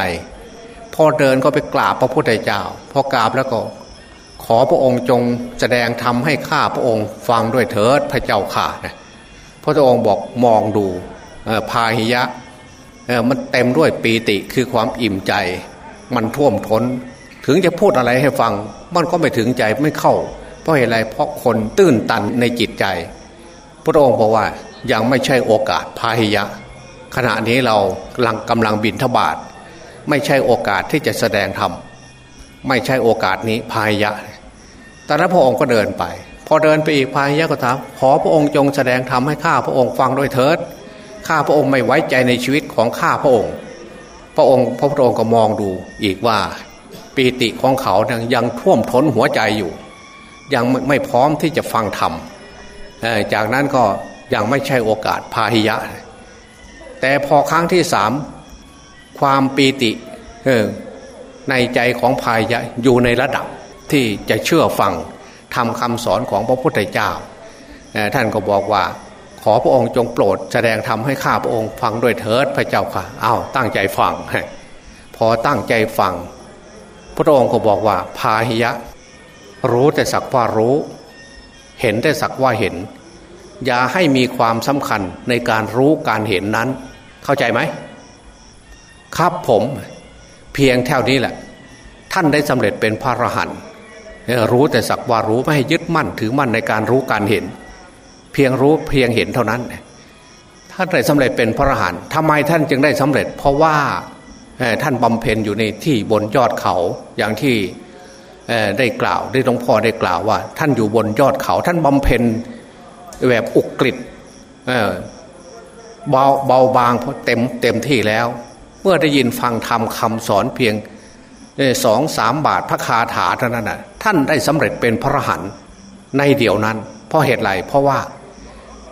พอเดินก็ไปกราบพระพุทธเจ้า พอกราบแล้วก็ ขอพระองค์จงแสดงทำให้ข้าพระองค์ฟังด้วยเถิดพระเจ้าข่านะพระองค์บอกมองดู พาหิยะมันเต็มด้วยปีติคือความอิ่มใจ มันท่วมท้น ถึงจะพูดอะไรให้ฟัง มันก็ไม่ถึงใจไม่เข้า เพราะอะไรเพราะคนตื้นตันในจิตใจ พระองค์บอกว่ายังไม่ใช่โอกาสพาหิยะ ขณะนี้เรากำลังกำลังบินทบาทไม่ใช่โอกาสที่จะแสดงธรรมไม่ใช่โอกาสนี้พาหิยะตอนนั้นพระองค์ก็เดินไป พอเดินไปอีกพาหิยะก็ถามขอพระองค์จงแสดงธรรมให้ข้าพระองค์ฟังด้วยเถิด ข้าพระองค์ไม่ไว้ใจในชีวิตของข้าพระองค์ พระองค์พระพุทธองค์ก็มองดูอีกว่าปีติของเขายังท่วมท้นหัวใจอยู่ ยังไม่พร้อมที่จะฟังธรรมจากนั้นก็ยังไม่ใช่โอกาสพาหิยะ แต่พอครั้งที่สามความปีติในใจของพาหิยะอยู่ในระดับที่จะเชื่อฟังทำคำสอนของพระพุทธเจ้าท่านก็บอกว่า ขอพระองค์จงโปรดแสดงธรรมให้ข้าพระองค์ฟังด้วยเถิดพระเจ้าค่ะอ้าวตั้งใจฟังพอตั้งใจฟัง พระองค์ก็บอกว่าพาหิยะ รู้แต่สักว่ารู้ เห็นแต่สักว่าเห็น อย่าให้มีความสำคัญในการรู้การเห็นนั้น เข้าใจไหมครับผมเพียงเท่านี้แหละ ท่านได้สำเร็จเป็นพระอรหันต์รู้แต่สักว่ารู้ไม่ให้ยึดมั่นถือมั่นในการรู้การเห็น เพียงรู้เพียงเห็นเท่านั้นท่านได้สำเร็จเป็นพระอรหันต์ทำไมท่านจึงได้สำเร็จ เพราะว่าท่านบำเพ็ญอยู่ในที่บนยอดเขาอย่างที่ได้กล่าวได้หลวงพ่อได้กล่าวว่า ท่านอยู่บนยอดเขา ท่านบำเพ็ญแบบอุกฤษเบาเบาบางเพราะเต็มเต็มที่แล้ว เมื่อได้ยินฟังธรรมคาสอนเพียงสองสามบาทพระคาถาเท่านั้นนะท่านได้สำเร็จเป็นพระอรหันต์ในเดียวนั้น เพราะเหตุไรเพราะว่า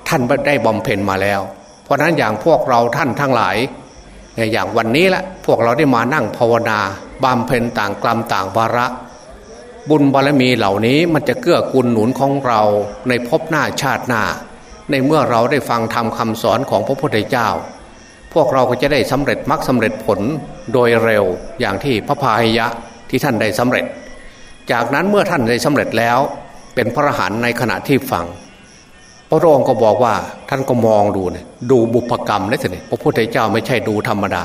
ท่านได้บำเพ็ญมาแล้ว เพราะนั้นอย่างพวกเราท่านทั้งหลาย อย่างวันนี้ละพวกเราได้มานั่งภาวนาบำเพ็ญต่างกลัมต่างวาระ บุญบารมีเหล่านี้มันจะเกื้อกูลหนุนของเราในภพหน้าชาติหน้า ในเมื่อเราได้ฟังทำคำสอนของพระพุทธเจ้า พวกเราก็จะได้สำเร็จมรรคสาเร็จผลโดยเร็วอย่างที่พระพายยะที่ท่านได้สำเร็จ จากนั้นเมื่อท่านได้สำเร็จแล้ว เป็นพระหันในขณะที่ฟัง พระองค์ก็บอกว่าท่านก็มองดูเนี่ยดูบุพกรรมนี่สิพระพุทธเจ้าไม่ใช่ดูธรรมดา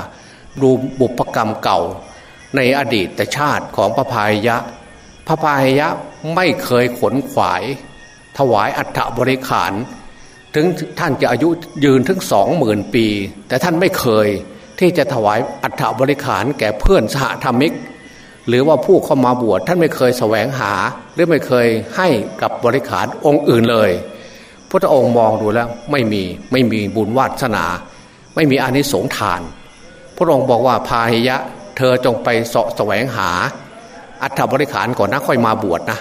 ดูบุพกรรมเก่า ในอดีตชาติของพระพายยะ พระพายยะไม่เคยขนขวาย ถวายอัฐบริขาร ถึงท่านจะอายุยืนถึงสองหมื่นปี แต่ท่านไม่เคยที่จะถวายอัฐบริขารแก่เพื่อนสหธรรมิก หรือว่าผู้เข้ามาบวชท่านไม่เคยแสวงหา หรือไม่เคยให้กับบริขารองค์อื่นเลย พระองค์มองดูแล้วไม่มีไม่มีบุญวาสนา ไม่มีอานิสงส์ทาน พระองค์บอกว่าพาหิยะ เธอจงไปสาะแสวงหา อัฐบริขารก่อนนะค่อยมาบวชนะ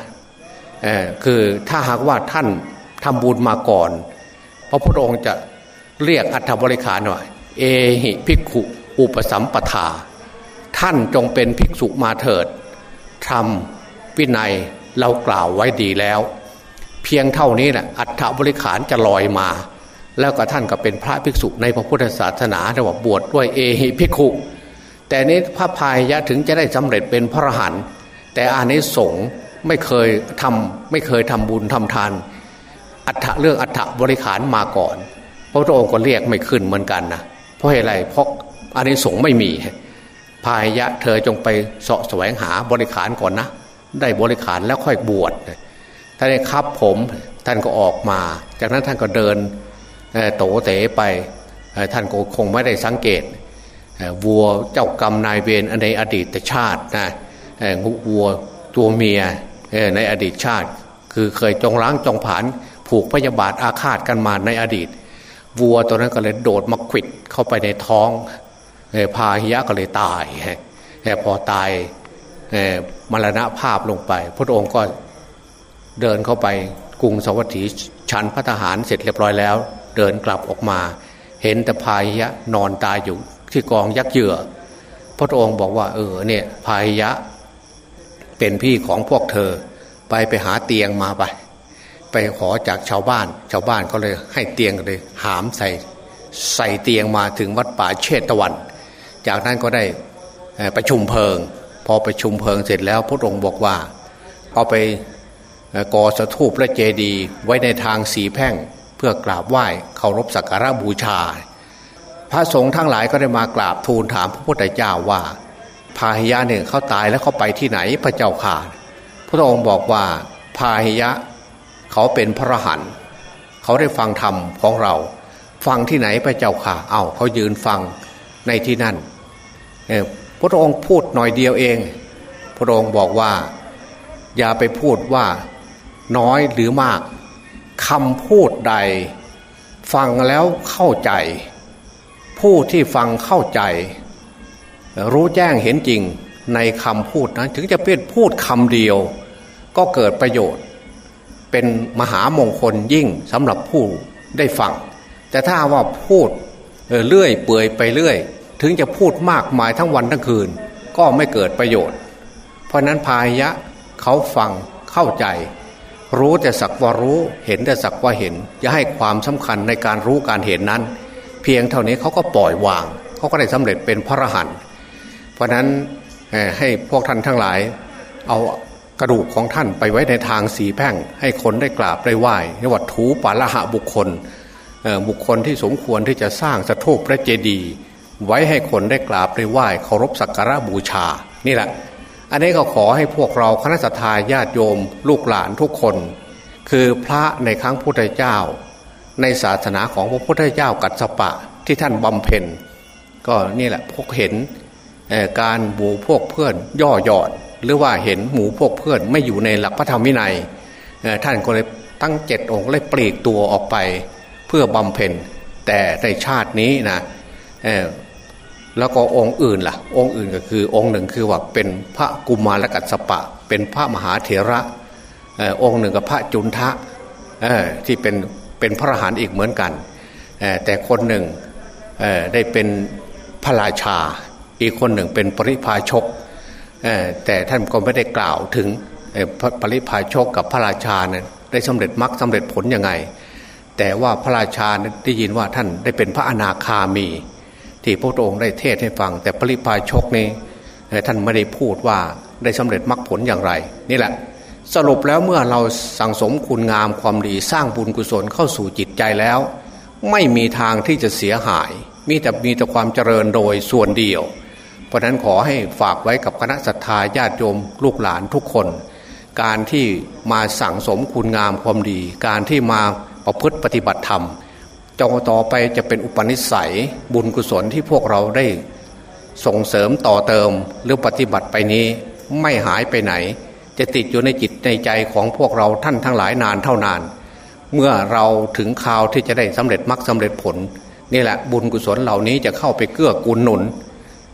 คือถ้าหากว่าท่านทำบุญมาก่อน พระพุทธองค์จะเรียกอัฐบริขารหน่อยเอหิภิกขุอุปสัมปทา ท่านจงเป็นภิกษุมาเถิดทำวินัยเรากล่าวไว้ดีแล้ว เพียงเท่านี้แหละอัฐบริขารจะลอยมา แล้วก็ท่านก็เป็นพระภิกษุในพระพุทธศาสนาแต่ว่าบวชดด้วยเอหิภิกขุ แต่นี้พระพายะถึงจะได้สำเร็จเป็นพระรหันต์แต่อานิสงส์ไม่เคยทำไม่เคยทำบุญทำทาน อัฐเรื่องอัฐบริขารมาก่อน พระองค์ก็เรียกไม่ขึ้นเหมือนกันนะเพราะอะไรเพราะอานิสงส์ไม่มีพายะเธอจงไปเสาะแสวงหาบริขารก่อนนะ ได้บริขารแล้วค่อยบวช ท่านได้ครับผมท่านก็ออกมา จากนั้นท่านก็เดินโตเต๋ไปท่านก็คงไม่ได้สังเกตวัวเจ้ากรรมนายเวรในอดีตชาตินะวัวตัวเมียในอดีตชาติ คือเคยจงล้างจงผานผูกพยาบาทอาฆาตกันมาในอดีต วัวตัวนั้นก็เลยโดดมาขิดเข้าไปในท้องพาหิยะก็เลยตายแต่พอตายมรณะภาพลงไป พระองค์ก็ เดินเข้าไปกรุงสวัสดีชันพระทหารเสร็จเรียบร้อยแล้ว เดินกลับออกมา เห็นแต่พายะนอนตายอยู่ที่กองยักษ์เหยื่อ พระองค์บอกว่า เออเนี่ยพายะ เป็นพี่ของพวกเธอ ไปไปหาเตียงมาไปไปขอจากชาวบ้าน ชาวบ้านก็เลยให้เตียงเลย หามใส่ใส่เตียงมาถึงวัดป่าเชตตะวัน จากนั้นก็ได้ประชุมเพลิง พอประชุมเพลิงเสร็จแล้วพระองค์บอกว่า เอาไป ก่อสถูปและเจดีย์ไว้ในทางสีแพ่ง เพื่อกราบไหว้เคารพสักการะบูชา พระสงฆ์ทั้งหลายก็ได้มากราบทูลถามพระพุทธเจ้าว่า พาหิยะเนี่ยเขาตายแล้วเขาไปที่ไหนพระเจ้าข่าพระองค์บอกว่าพาหิยะเขาเป็นพระหันเขาได้ฟังธรรมของเรา ฟังที่ไหนพระเจ้าข่าเอา้าเขายืนฟังในที่นั่นพระองค์พูดหน่อยเดียวเอง พระองค์บอกว่า อย่าไปพูดว่า น้อยหรือมากคำพูดใด ฟังแล้วเข้าใจ ผู้ที่ฟังเข้าใจ รู้แจ้งเห็นจริงในคำพูดนั้น ถึงจะเป็นพูดคำเดียว ก็เกิดประโยชน์ เป็นมหามงคลยิ่งสำหรับผู้ได้ฟัง แต่ถ้าว่าพูดเเรื่อยเปื่อยไปเรื่อย ถึงจะพูดมากมายทั้งวันทั้งคืน ก็ไม่เกิดประโยชน์ เพราะนั้นพายะเขาฟังเข้าใจ รู้แต่สักว่ารู้เห็นแต่สักว่าเห็นจะให้ความสำคัญในการรู้การเห็นนั้น เพียงเท่านี้เขาก็ปล่อยวางเขาก็ได้สำเร็จเป็นพระอรหันต์เพราะนั้นให้พวกท่านทั้งหลาย เอากระดูกของท่านไปไว้ในทางสีแพ่ง ให้คนได้กราบได้ไหว้เรียกว่าถูปาละหะบุคคลบุคคลที่สมควรที่จะสร้างสถูปพระเจดีย์ไว้ให้คนได้กราบได้ไหว้เคารพสักการะบูชานี่แหละ อันนี้ก็ขอให้พวกเราคณะสัตยาญาติโยม ลูกหลานทุกคน คือพระในครั้งพุทธเจ้า ในศาสนาของพระพุทธเจ้ากัสปะที่ท่านบำเพ็ญก็นี่แหละพวกเห็นการหมูพวกเพื่อนย่อหยอด หรือว่าเห็นหมูพวกเพื่อนไม่อยู่ในหลักพระธรรมวินัยท่านก็เลยตั้งเจ็ดองค์เลยปลีกตัวออกไป เพื่อบำเพ็ญแต่ในชาตินี้นะ แล้วก็องค์อื่นละ่ะ องค์อื่นก็คือองค์หนึ่งคือว่าเป็นพระกุมารกัสปะ เป็นพระมหาเถระองค์หนึ่งกับพระจุนทะที่เป็นเป็นพระหานอีกเหมือนกัน แต่คนหนึ่งได้เป็นพระราชา อีกคนหนึ่งเป็นปริพาชกแต่ท่านก็ไม่ได้กล่าวถึงปริพาชกกับพระราชาเนี่ยได้สำเร็จมรรคสาเร็จผลยังไง แต่ว่าพระราชาได้ยินว่าท่านได้เป็นพระอนาคามี ที่พระองค์ได้เทศให้ฟัง แต่ปริพาชกนี้ท่านไม่ได้พูดว่าได้สำเร็จมรรคผลอย่างไร นี่แหละ สรุปแล้วเมื่อเราสั่งสมคุณงามความดีสร้างบุญกุศลเข้าสู่จิตใจแล้ว ไม่มีทางที่จะเสียหาย มีแต่มีแต่ความเจริญโดยส่วนเดียว เพราะนั้นขอให้ฝากไว้กับคณะศรัทธาญาติโยมลูกหลานทุกคน การที่มาสั่งสมคุณงามความดี การที่มาประพฤติปฏิบัติธรรม จงต่อไปจะเป็นอุปนิสัยบุญกุศลที่พวกเราได้ส่งเสริมต่อเติมหรือปฏิบัติไปนี้ไม่หายไปไหน จะติดอยู่ในจิตในใจของพวกเราท่านทั้งหลายนานเท่านาน เมื่อเราถึงคราวที่จะได้สำเร็จมรรคสาเร็จผลนี่แหละบุญกุศลเหล่านี้จะเข้าไปเกื้อกูลหนุน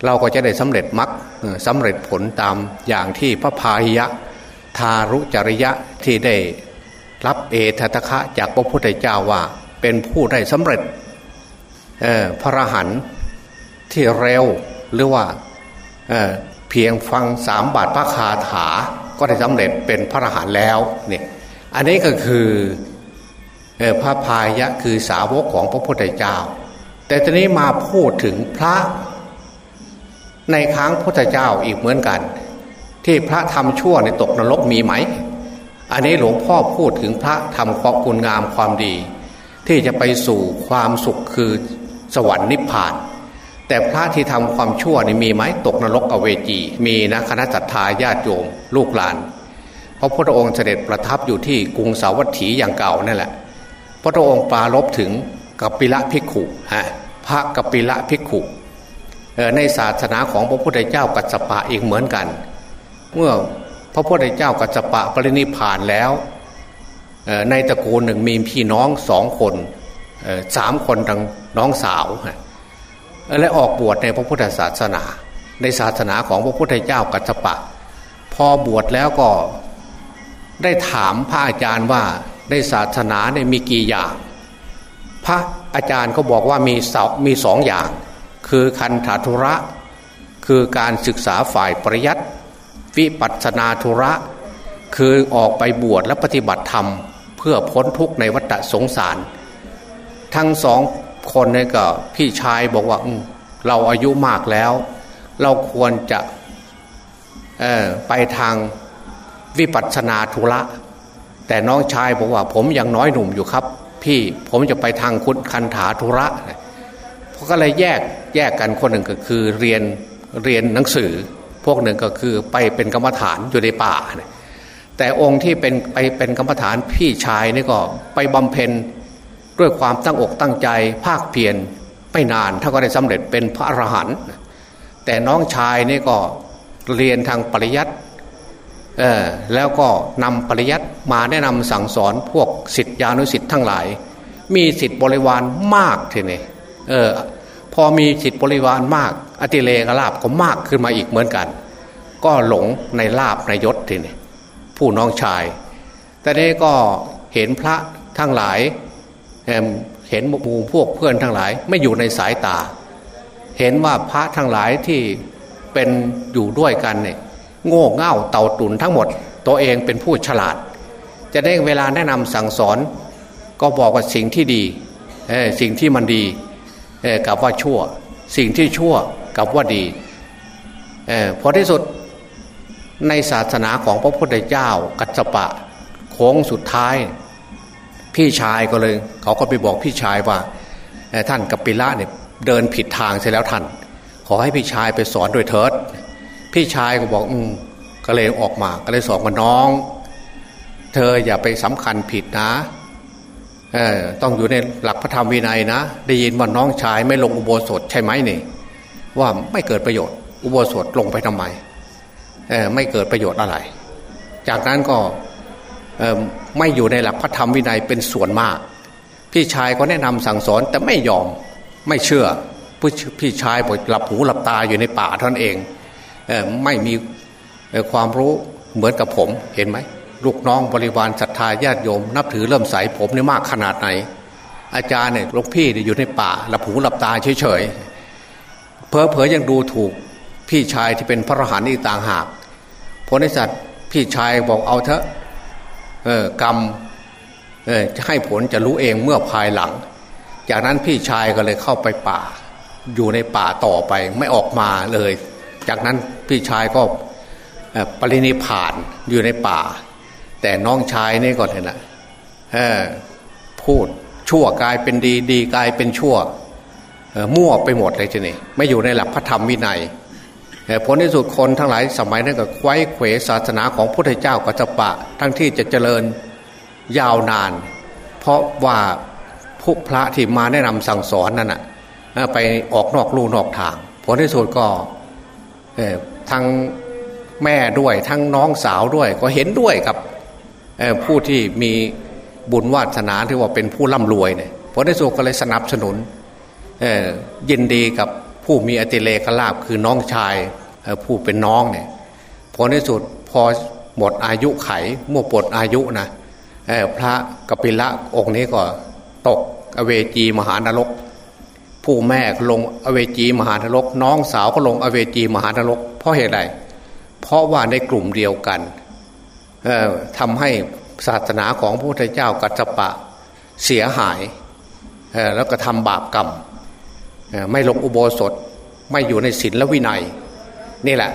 เราก็จะได้สำเร็จมรรคสาเร็จผลตามอย่างที่พระพาหิยะ ทารุจริยะที่ได้รับเอตตะคะจากพระพุทธเจ้าว่า เป็นผู้ได้สำเร็จพระรหันที่เร็วหรือว่าเเพียงฟังสามบาทพระคาถา ก็ได้สำเร็จเป็นพระรหันแล้วเนี่ยอันนี้ก็คือพระพายะคือสาวกของพระพุทธเจ้า แต่ตอนนี้มาพูดถึงพระในครั้งพุทธเจ้าอีกเหมือนกัน ที่พระทำชั่วในตกนรกมีไหม อันนี้หลวงพ่อพูดถึงพระทำความคุณงามความดี ที่จะไปสู่ความสุขคือสวรรค์นิพพาน แต่พระที่ทำความชั่วนี่มีไหมตกนรกอเวจี มีนะคณะจัตตาญาติโยมลูกหลานพระพุทธองค์เสด็จประทับอยู่ที่กรุงสาวัตถีอย่างเก่านั่นแหละ พระองค์ปรารบถึงกัปปิละภิกขุฮะพระกัปปิละภิกขุในศาสนาของพระพุทธเจ้ากัสสปะอีกเหมือนกัน เมื่อพระพุทธเจ้ากัสสปะปรินิพานแล้ว ในตระกูลหนึ่งมีพี่น้องสองคนสามคนทางน้องสาว และออกบวชในพระพุทธศาสนา ในศาสนาของพระพุทธเจ้ากัจจปะ พอบวชแล้วก็ได้ถามพระอาจารย์ว่าในศาสนาเนี่ยมีกี่อย่าง พระอาจารย์ก็บอกว่ามีสองมีสองอย่าง คือคันธาธุระ คือการศึกษาฝ่ายปริยัติวิปัสนาธุระ คือออกไปบวชและปฏิบัติธรรม เพื่อพ้นทุกข์ในวัฏสงสาร ทั้งสองคนนี่ก็พี่ชายบอกว่าเราอายุมากแล้ว เราควรจะไปทางวิปัสสนาธุระ แต่น้องชายบอกว่า ผมยังน้อยหนุ่มอยู่ครับ พี่ผมจะไปทางคุณคันถาธุระเพราะก็เลยแยกแยกกันคนหนึ่งก็คือเรียนเรียนหนังสือ พวกหนึ่งก็คือไปเป็นกรรมฐานอยู่ในป่า แต่องค์ที่เป็นไปเป็นกรรมฐานพี่ชายนี่ก็ไปบำเพ็ญด้วยความตั้งอกตั้งใจภาคเพียรไม่นานท่านก็ได้สำเร็จเป็นพระอรหันต์แต่น้องชายนี่ก็เรียนทางปริยัติแล้วก็นำปริยัติมาแนะนำสั่งสอนพวกสิทธิานุสิทธิ์ทั้งหลาย มีสิทธิบริวารมากทีนี้เออพอมีสิทธิบริวารมาก อติเลกลาบก็มากขึ้นมาอีกเหมือนกัน ก็หลงในลาบในยศทีนี้ ผู้น้องชาย แต่นี้ก็เห็นพระทั้งหลายเห็นหมู่พวกเพื่อนทั้งหลายไม่อยู่ในสายตา เห็นว่าพระทั้งหลายที่เป็นอยู่ด้วยกันเนี่ยโง่เง่าเต่าตุนทั้งหมด ตัวเองเป็นผู้ฉลาด จะได้เวลาแนะนำสั่งสอน ก็บอกว่าสิ่งที่ดีสิ่งที่มันดีกับว่าชั่ว สิ่งที่ชั่วกับว่าดีพอที่สุด ในศาสนาของพระพุทธเจ้ากัจจปะโค้งสุดท้าย พี่ชายก็เลย เขาก็ไปบอกพี่ชายว่าท่านกัปปิละเนี่ยเดินผิดทางเสร็จแล้วท่าน ขอให้พี่ชายไปสอนโดยเถิด พี่ชายก็บอกอืมก็เลยออกมาก็เลยสอนมาน้อง เธออย่าไปสำคัญผิดนะเออต้องอยู่ในหลักพระธรรมวินัยนะ ได้ยินว่าน้องชายไม่ลงอุโบสถใช่ไหมนี่ว่าไม่เกิดประโยชน์ อุโบสถลงไปทำไม ไม่เกิดประโยชน์อะไร จากนั้นก็ไม่อยู่ในหลักพระธรรมวินัยเป็นส่วนมาก พี่ชายก็แนะนำสั่งสอนแต่ไม่ยอมไม่เชื่อพี่ชายบอกหลับหูหลับตาอยู่ในป่าท่านเองเอไม่มีความรู้เหมือนกับผมเห็นไหมลูกน้องบริวารศรัทธาญาติโยม นับถือเริ่มใสผมนี่มากขนาดไหน อาจารย์เนี่ยลวงพี่เนี่ยอยู่ในป่าหลับหูหลับตาเฉยๆเพอเพอยังดูถูกพี่ชายที่เป็นพระอรหันต์อีกต่างหาก พลในสัตว์พี่ชายบอกเอาเถอะเออกรรมเออจะให้ผลจะรู้เองเมื่อภายหลัง จากนั้นพี่ชายก็เลยเข้าไปป่า อยู่ในป่าต่อไปไม่ออกมาเลย จากนั้นพี่ชายก็ปรินิพานอยู่ในป่า แต่น้องชายนี่ก่อนเห็นละพูดชั่วกลายเป็นดีดีกลายเป็นชั่วมั่วไปหมดเลยทีนี้ไม่อยู่ในหลักพระธรรมวินัย ผลที่สุดคนทั้งหลายสมัยนั้นก็ไว้เขวศาสนาของพระพุทธเจ้ากัจปะ ทั้งที่จะเจริญยาวนาน เพราะว่าผู้พระที่มาแนะนำสั่งสอนนั่นน่ะไปออกนอกลู่นอกทาง ผลที่สุดก็ทั้งแม่ด้วยทั้งน้องสาวด้วยก็เห็นด้วยกับผู้ที่มีบุญวาสนาที่ว่าเป็นผู้ร่ำรวยเนี่ยพระในสุดก็เลยสนับสนุนยินดีกับ ผู้มีอติเลกลาบคือน้องชายผู้เป็นน้องเนี่ยพอในสุดพอหมดอายุไขมั่วปดอายุนะพระกปิละองค์นี้ก็ตกอเวจีมหานรก ผู้แม่ลงอเวจีมหานรก น้องสาวก็ลงอเวจีมหานรก เพราะเหตุใดเพราะว่าในกลุ่มเดียวกันทำให้ศาสนาของพระพุทธเจ้ากัจจปะเสียหายแล้วก็ทำบาปกรรม ไม่ลงอุโบสถไม่อยู่ในศีลและวินัย นี่แหละ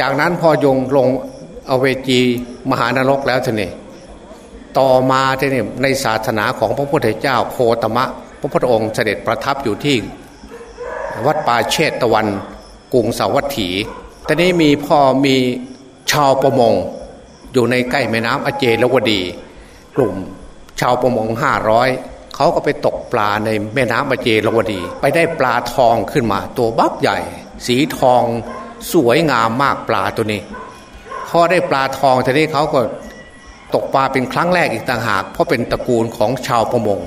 จากนั้นพอยงลงอเวจีมหานรกแล้วท่านี่ต่อมาท่านี่ในศาสนาของพระพุทธเจ้าโคตมะ พระพุทธองค์เสด็จประทับอยู่ที่วัดป่าเชตตะวันกรุงสาวัตถีตอนนี้มีพ่อมีชาวประมง อยู่ในใกล้แม่น้ำอเจรวดี กลุ่มชาวประมงห้าร้อย เขาก็ไปตกปลาในแม่น้ำอเจรวดี ไปได้ปลาทองขึ้นมา ตัวบักใหญ่ สีทองสวยงามมากปลาตัวนี้พอได้ปลาทองทีนี้เขาก็ตกปลาเป็นครั้งแรกอีกต่างหาก เพราะเป็นตระกูลของชาวประมง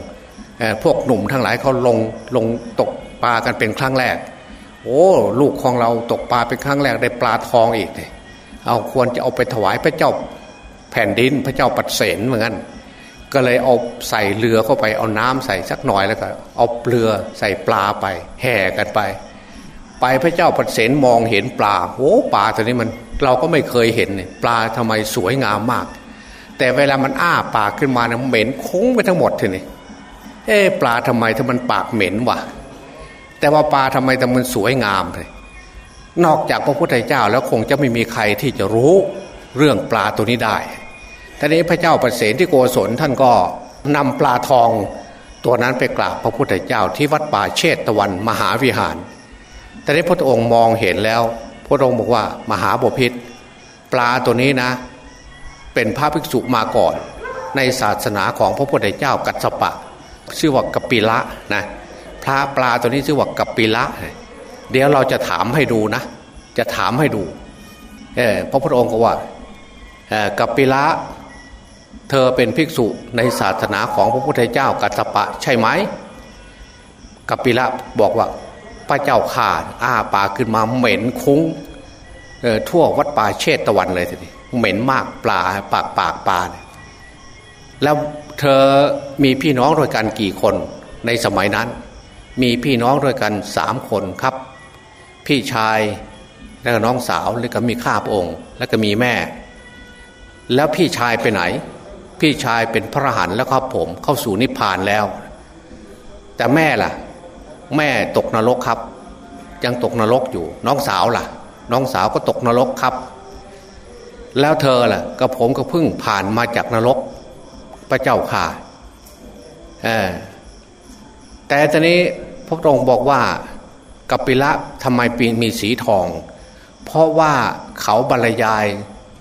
พวกหนุ่มทั้งหลายเขาลงลงตกปลากันเป็นครั้งแรก โอ้ลูกของเราตกปลาเป็นครั้งแรกได้ปลาทองอีกเลยเอาควรจะเอาไปถวายพระเจ้าแผ่นดินพระเจ้าปัดเสนเหมือนกัน ก็เลยเอาใส่เรือเข้าไปเอาน้ำใส่สักหน่อยแล้วก็เอาเรือใส่ปลาไป แห่กันไป ไปพระเจ้าปเสนมองเห็นปลาโอ้ปลาตัวนี้มันเราก็ไม่เคยเห็นปลาทำไมสวยงามมาก แต่เวลามันอ้าปากขึ้นมาเนี่ยเหม็นคุ้งไปทั้งหมดทีนี้เอ๊ปลาทำไมถ้ามันปากเหม็นวะแต่ว่าปลาทำไมแต่มันสวยงามเลยนอกจากพระพุทธเจ้าแล้วคงจะไม่มีใครที่จะรู้เรื่องปลาตัวนี้ได้ ทีนี้พระเจ้าประเสนที่โกศลท่านก็นำปลาทอง ตัวนั้นไปกราบพระพุทธเจ้าที่วัดป่าเชตตะวันมหาวิหารแต่ได้พระองค์มองเห็นแล้ว พระองค์บอกว่ามหาบพิษปลาตัวนี้นะ เป็นพระภิกษุมาก่อน ในศาสนาของพระพุทธเจ้ากัสสปะ ชื่อว่ากัปปิละนะพระปลาตัวนี้ชื่อว่ากัปปิละ เดี๋ยวเราจะถามให้ดูนะ จะถามให้ดูเออพระพุทธองค์ก็ว่ากัปปิละ เธอเป็นภิกษุในศาสนาของพระพุทธเจ้ากัสสปะใช่ไหมกัปปิละบอกว่าพระเจ้าข่าอ้าปากขึ้นมาเหม็นคุ้งทั่ววัดป่าเชตตะวันเลยทีนี้เหม็นมากปลาปากปากปลาแล้วเธอมีพี่น้องด้วยกันกี่คนในสมัยนั้น มีพี่น้องด้วยกันสามคนครับ พี่ชายแล้วก็น้องสาวแล้วก็มีข้าพระองค์ แล้วก็มีแม่ แล้วพี่ชายไปไหน พี่ชายเป็นพระหันแล้วครับผมเข้าสู่นิพพานแล้ว แต่แม่ล่ะ แม่ตกนรกครับ ยังตกนรกอยู่ น้องสาวล่ะ น้องสาวก็ตกนรกครับ แล้วเธอล่ะก็ผมก็เพิ่งผ่านมาจากนรกพระเจ้าข่าแต่ตอนนี้พระองค์บอกว่ากัปปิละทำไมปีมีสีทอง เพราะว่าเขาบรรยาย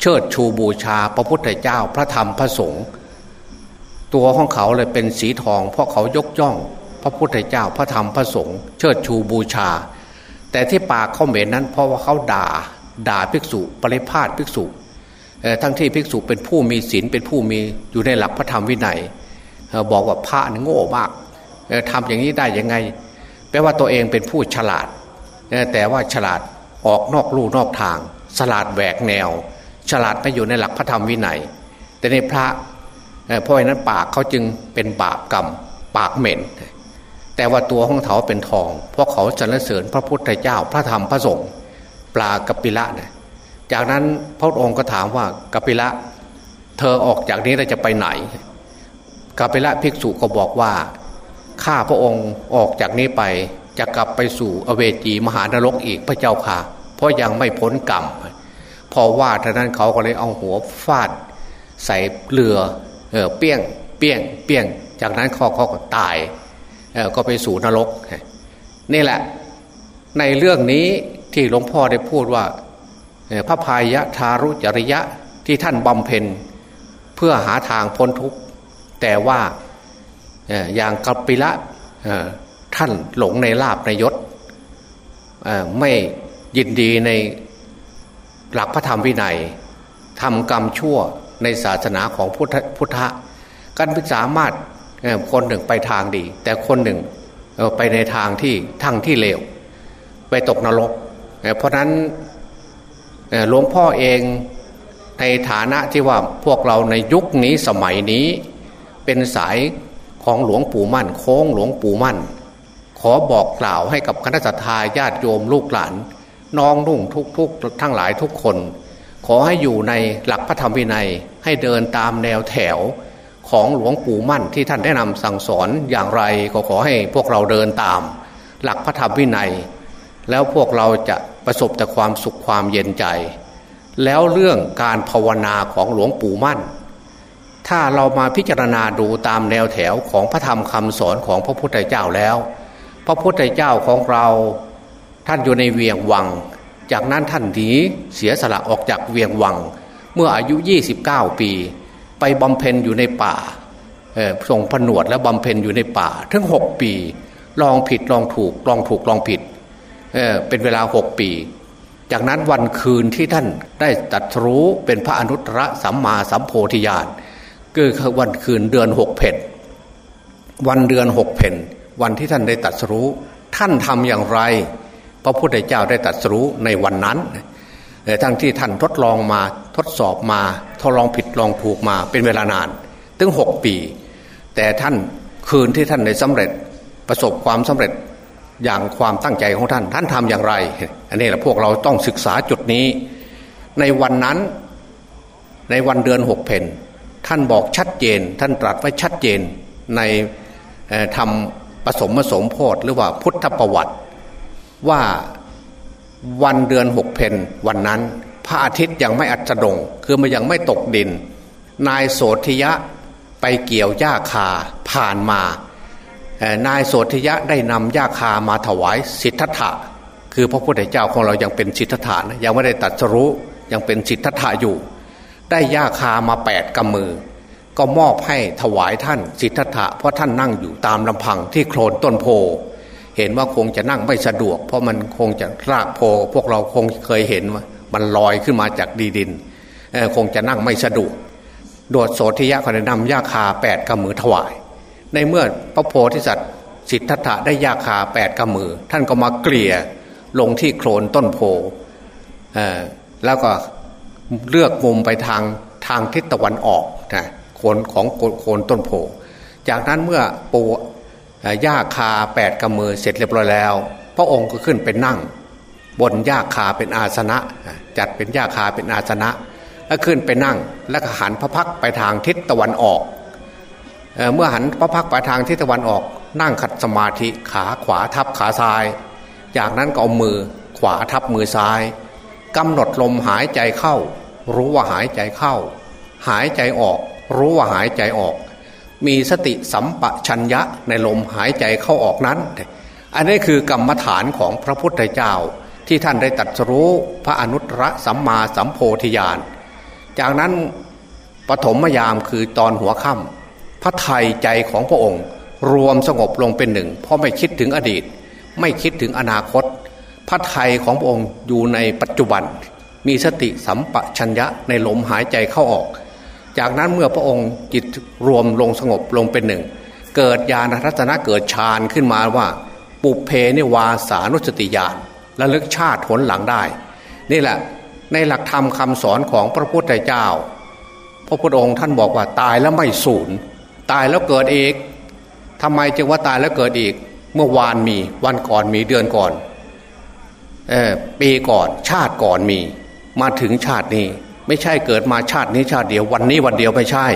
เชิดชูบูชาพระพุทธเจ้าพระธรรมพระสงฆ์ตัวของเขาเลยเป็นสีทอง เพราะเขายกย่อง พระพุทธเจ้าพระธรรมพระสงฆ์เชิดชูบูชา แต่ที่ปากเขาเหม็นนั้นเพราะว่าเขาด่าด่าภิกษุปริพาทภิกษุทั้งที่ภิกษุเป็นผู้มีศีลเป็นผู้มีอยู่ในหลักพระธรรมวินัยบอกว่าพระนี่โง่มากทำอย่างนี้ได้ยังไง แปลว่าตัวเองเป็นผู้ฉลาด แต่ว่าฉลาดออกนอกลู่นอกทาง ฉลาดแหวกแนว ฉลาดไปอยู่ในหลักพระธรรมวินัย แต่ในพระเพราะฉะนั้นปากเขาจึงเป็นบาปกรรมปากเหม็น แต่ว่าตัวของเขาเป็นทอง เพราะเขาสรรเสริญพระพุทธเจ้าพระธรรมพระสงฆ์ปลากปิละเนี่ยจากนั้นพระองค์ก็ถามว่ากปิละ เธอออกจากนี้เราจะไปไหนกปิละภิกษุก็บอกว่าข้าพระองค์ออกจากนี้ไปจะกลับไปสู่อเวจีมหานรกอีกพระเจ้าค่ะ เพราะยังไม่พ้นกรรม พอว่าท่านั้นเขาก็เลยเอาหัวฟาด ใส่เรือเออเปี้ยง เปี้ยง เปี้ยง จากนั้นเขาเขาก็ตายเออก็ไปสู่นรก นี่แหละ ในเรื่องนี้ที่หลวงพ่อได้พูดว่าพระพายะทารุจริยะที่ท่านบำเพ็ญเพื่อหาทางพ้นทุกข์แต่ว่าอย่างกัปปิละท่านหลงในลาบในยศไม่ยินดีใน หลักพระธรรมวินัยทำกรรมชั่วในศาสนาของพุทธพุทธะกันสามารถคนหนึ่งไปทางดี แต่คนหนึ่งไปในทางที่ทางที่เลว ไปตกนรก เพราะนั้นหลวงพ่อเองในฐานะที่ว่าพวกเราในยุคนี้สมัยนี้ เป็นสายของหลวงปู่มั่น โค้งหลวงปู่มั่น ขอบอกกล่าวให้กับคณะสัตยาญาติโยมลูกหลาน น้องนุ่งทุกทุกทั้งหลายทุกคน ขอให้อยู่ในหลักพระธรรมวินัยให้เดินตามแนวแถวของหลวงปู่มั่นที่ท่านแนะนำสั่งสอนอย่างไรก็ขอให้พวกเราเดินตาม หลักพระธรรมวินัย แล้วพวกเราจะประสบแต่ความสุขความเย็นใจ แล้วเรื่องการภาวนาของหลวงปู่มั่น ถ้าเรามาพิจารณาดูตามแนวแถวของพระธรรมคำสอนของพระพุทธเจ้าแล้ว พระพุทธเจ้าของเรา ท่านอยู่ในเวียงวัง จากนั้นท่านหนีเสียสละออกจากเวียงวัง เมื่ออายุ 29 ปี ไปบำเพ็ญอยู่ในป่าทรงผนวดและบำเพ็ญอยู่ในป่าทั้งหกปี ลองผิดลองถูกลองถูกลองผิดเเป็นเวลาหกปี จากนั้นวันคืนที่ท่านได้ตัดรู้เป็นพระอนุตตรสัมมาสัมโพธิญาณคือวันคืนเดือนหกเพนวันเดือนหกเพนวันที่ท่านได้ตัดสู้ ท่านทำอย่างไร พระพุทธเจ้าได้ตัดสู้ในวันนั้นทั้งที่ท่านทดลองมาทดสอบมาทดลองผิดลองถูกมาเป็นเวลานาน ถึงหกปี แต่ท่านคืนที่ท่านได้สำเร็จประสบความสำเร็จอย่างความตั้งใจของท่านท่านทำอย่างไร อันนี้แหละพวกเราต้องศึกษาจุดนี้ ในวันนั้นในวันเดือนหกเพนท่านบอกชัดเจน ท่านตรัสไว้ชัดเจนในทำผสมผสมโพธหรือว่าพุทธประวัติ ว่าวันเดือนหกเพนวันนั้น พระอาทิตย์ยังไม่อัจดง คือมันยังไม่ตกดิน นายโสธิยะไปเกี่ยวหญ้าคาผ่านมา นายโสธิยะได้นำยาคามาถวายสิทธัตถะคือพระพุทธเจ้าของเรายังเป็นสิทธัตถะนะยังไม่ได้ตัดสรู้ยังเป็นสิทธัตถะอยู่ ได้ยาคามาแปดกำมือ ก็มอบให้ถวายท่านสิทธัตถะเพราะท่านนั่งอยู่ตามลำพังที่โคลนต้นโพ เห็นว่าคงจะนั่งไม่สะดวก เพราะมันคงจะรากโพพวกเราคงเคยเห็นว่ามันลอยขึ้นมาจากดีดินคงจะนั่งไม่สะดวกโดดโสธิยะก็ได้นำยาคาแปดกำมือถวาย ในเมื่อพระโพธิสัตว์สิทธัตถะได้ยาคาแปดกำมือ ท่านก็มาเกลี่ยลงที่โคลนต้นโพแล้วก็เลือกมุมไปทางทางทิศตะวันออกนะโคนของโคนต้นโพ จากนั้นเมื่อปู หญ้าคาแปดกำมือเสร็จเรียบร้อยแล้ว พระองค์ก็ขึ้นไปนั่ง บนหญ้าคาเป็นอาสนะ จัดเป็นหญ้าคาเป็นอาสนะ แล้วขึ้นไปนั่งแล้วก็หันพระพักไปทางทิศตะวันออกเเมื่อหันพระพักไปทางทิศตะวันออก นั่งขัดสมาธิขาขวาทับขาซ้าย จากนั้นก็เอามือขวาทับมือซ้ายกำหนดลมหายใจเข้า รู้ว่าหายใจเข้า หายใจออก รู้ว่าหายใจออก มีสติสัมปชัญญะในลมหายใจเข้าออกนั้น อันนี้คือกรรมฐานของพระพุทธเจ้า ที่ท่านได้ตัดรู้พระอนุตตรสัมมาสัมโพธิญาณ จากนั้นปฐมยามคือตอนหัวค่ำพระไทยใจของพระองค์ รวมสงบลงเป็นหนึ่ง เพราะไม่คิดถึงอดีต ไม่คิดถึงอนาคต พระไทยของพระองค์อยู่ในปัจจุบัน มีสติสัมปชัญญะในลมหายใจเข้าออก จากนั้นเมื่อพระองค์จิตรวมลงสงบลงเป็นหนึ่ง เกิดญาณรัตนะเกิดฌานขึ้นมาว่า ปุเพนิวาสานุสติญาณระลึกชาติผลหลังได้ นี่แหละในหลักธรรมคาสอนของพระพุทธเจ้า พระพุทธองค์ท่านบอกว่าตายแล้วไม่สูญตายแล้วเกิดอีกทำไมจึงว่าตายแล้วเกิดอีก เมื่อวานมีวันก่อนมีเดือนก่อนเออปีก่อนชาติก่อนมี มาถึงชาตินี้ ไม่ใช่เกิดมาชาตินี้ชาติเดียววันนี้วันเดียวไม่ใช่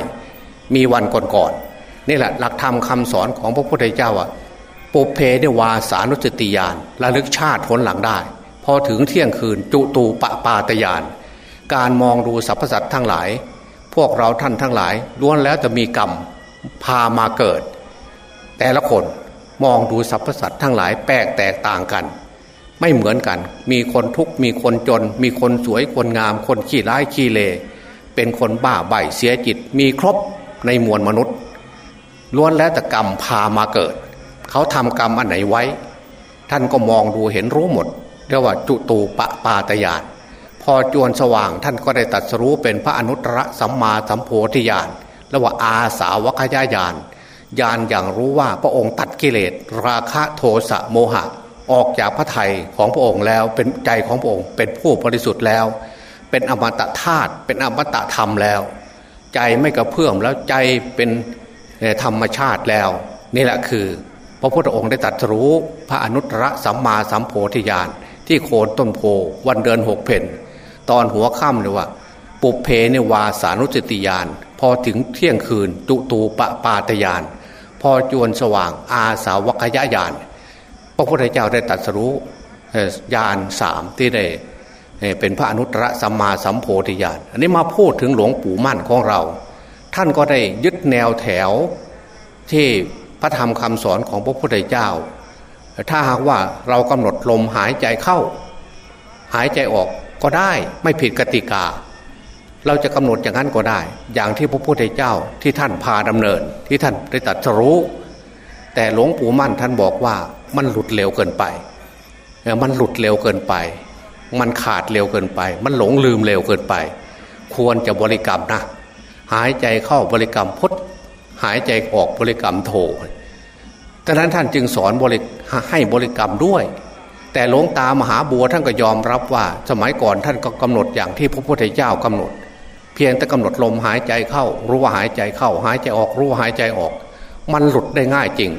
มีวันก่อนๆนี่แหละหลักธรรมคาสอนของพระพุทธเจ้าอะปุเพเนวาสานุสติยานระลึกชาติผลหลังได้ พอถึงเที่ยงคืนจุตูปปาตยาน การมองดูสรรพสัตว์ทั้งหลาย พวกเราท่านทั้งหลายล้วนแล้วจะมีกรรมพามาเกิด แต่ละคนมองดูสรรพสัตว์ทั้งหลายแปลกแตกต่างกัน ไม่เหมือนกัน มีคนทุกข์มีคนจน มีคนสวยคนงาม คนขี้ร้ายขี้เล เป็นคนบ้าใบเสียจิต มีครบในมวลมนุษย์ล้วนแล้วแต่กรรมพามาเกิด เขาทำกรรมอันไหนไว้ ท่านก็มองดูเห็นรู้หมดเรียกว่าจุตูปปาตยานพอจวนสว่างท่านก็ได้ตัดสรู้เป็นพระอนุตตรสัมมาสัมโพธิญาณแล้วว่าอาสาวกยญาณญาณอย่างรู้ว่าพระองค์ตัดกิเลสราคะโทสะโมหะ ออกจากพระไทยของพระองค์แล้วเป็นใจของพระองค์ เป็นผู้บริสุทธิ์แล้ว เป็นอมตะธาตุเป็นอมตะธรรมแล้ว ใจไม่กระเพื่อมแล้วใจเป็นธรรมชาติแล้ว นี่แหละคือ พระพุทธองค์ได้ตรัสรู้พระอนุตตรสัมมาสัมโพธิญาณที่โคนต้นโพวันเดือนหกเพนตอนหัวค่ำเลยว่า ปุเพเนวาสานุสติญาณพอถึงเที่ยงคืนตุตูปปาตยาน พอจวนสว่างอาสาวกยญาณ พระพุทธเจ้าได้ตรัสรู้ญาณสามที่ได้เป็นพระอนุตตรสัมมาสัมโพธิญาณอันนี้มาพูดถึงหลวงปู่มั่นของเรา ท่านก็ได้ยึดแนวแถวที่พระธรรมคำสอนของพระพุทธเจ้า ถ้าหากว่าเรากำหนดลมหายใจเข้า หายใจออกก็ได้ไม่ผิดกติกา เราจะกำหนดอย่างนั้นก็ได้ อย่างที่พระพุทธเจ้าที่ท่านพาดำเนินที่ท่านได้ตัดรู้ แต่หลวงปู่มั่นท่านบอกว่า มันหลุดเร็วเกินไป มันหลุดเร็วเกินไป มันขาดเร็วเกินไป มันหลงลืมเร็วเกินไป ควรจะบริกรรมนะหายใจเข้าบริกรรมพุทหายใจออกบริกรรมโทดังนั้นท่านจึงสอนบริให้บริกรรมด้วย แต่หลวงตามหาบัวท่านก็ยอมรับว่า สมัยก่อนท่านก็กำหนดอย่างที่พระพุทธเจ้ากำหนด เพียงแต่กำหนดลมหายใจเข้า รู้ว่าหายใจเข้า หายใจออกรู้ว่าหายใจออก มันหลุดได้ง่ายจริง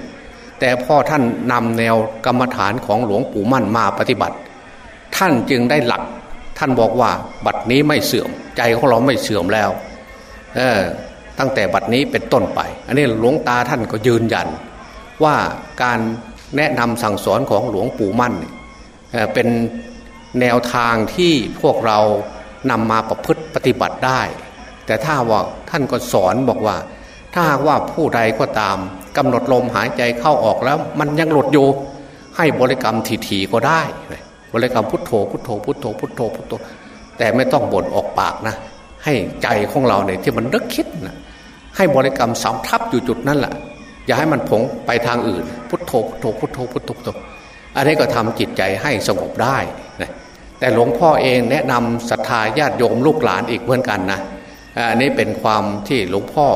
แต่พ่อท่านนำแนวกรรมฐานของหลวงปู่มั่นมาปฏิบัติ ท่านจึงได้หลัก ท่านบอกว่า บัดนี้ไม่เสื่อม ใจของเราไม่เสื่อมแล้วเออตั้งแต่บัดนี้เป็นต้นไป อันนี้หลวงตาท่านก็ยืนยัน ว่าการแนะนำสั่งสอนของหลวงปู่มั่นเเป็นแนวทางที่พวกเรานำมาประพฤติปฏิบัติได้ แต่ถ้าว่าท่านก็สอนบอกว่า ถ้าหากว่าผู้ใดก็ตาม กำหนดลมหายใจเข้าออกแล้ว มันยังหลุดอยู่ให้บริกรรมทีๆก็ได้ บริกรรมพุทโธพุทโธพุทโธพุทโธพุทโธ แต่ไม่ต้องบ่นออกปากนะ ให้ใจของเราเนี่ยที่มันนึกคิดนะให้บริกรรมสำทับอยู่จุดนั้นแหละอย่าให้มันผงไปทางอื่น พุทโธพุทโธพุทโธพุทโธพุทโธอันนี้ก็ทำจิตใจให้สงบได้นะแต่หลวงพ่อเองแนะนำศรัทธาญาติโยมลูกหลานอีกเหมือนกันนะ อันนี้เป็นความที่หลวงพ่อ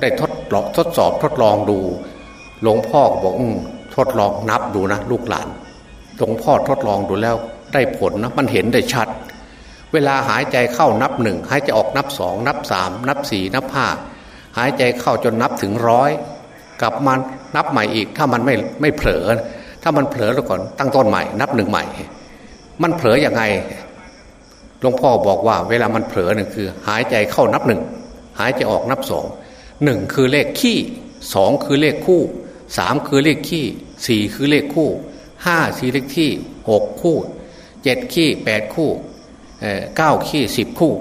ได้ทดลองทดสอบทดลองดู หลวงพ่อบอกอทดลองนับดูนะ ลูกหลาน หลวงพ่อทดลองดูแล้วได้ผลนะมันเห็นได้ชัด เวลาหายใจเข้านับหนึ่งหายใจออกนับสองนับสามนับสี่นับห้าหายใจเข้าจนนับถึงร้อยกลับมานับใหม่อีก ถ้ามันไม่ไม่เผลอ ถ้ามันเผลอแล้วก่อนตั้งต้นใหม่ นับหนึ่งใหม่ มันเผลออย่างไง หลวงพ่อบอกว่าเวลามันเผลอหนึ่งคือ หายใจเข้านับหนึ่งหายใจออกนับสองหนึ่งคือเลขขี้สองคือเลขคู่สามคือเลขขี้สี่คือเลขคู่ห้าสี่เลขที่หกคู่เจ็ดขี้แปดคู่เก้าขี้สิบคู่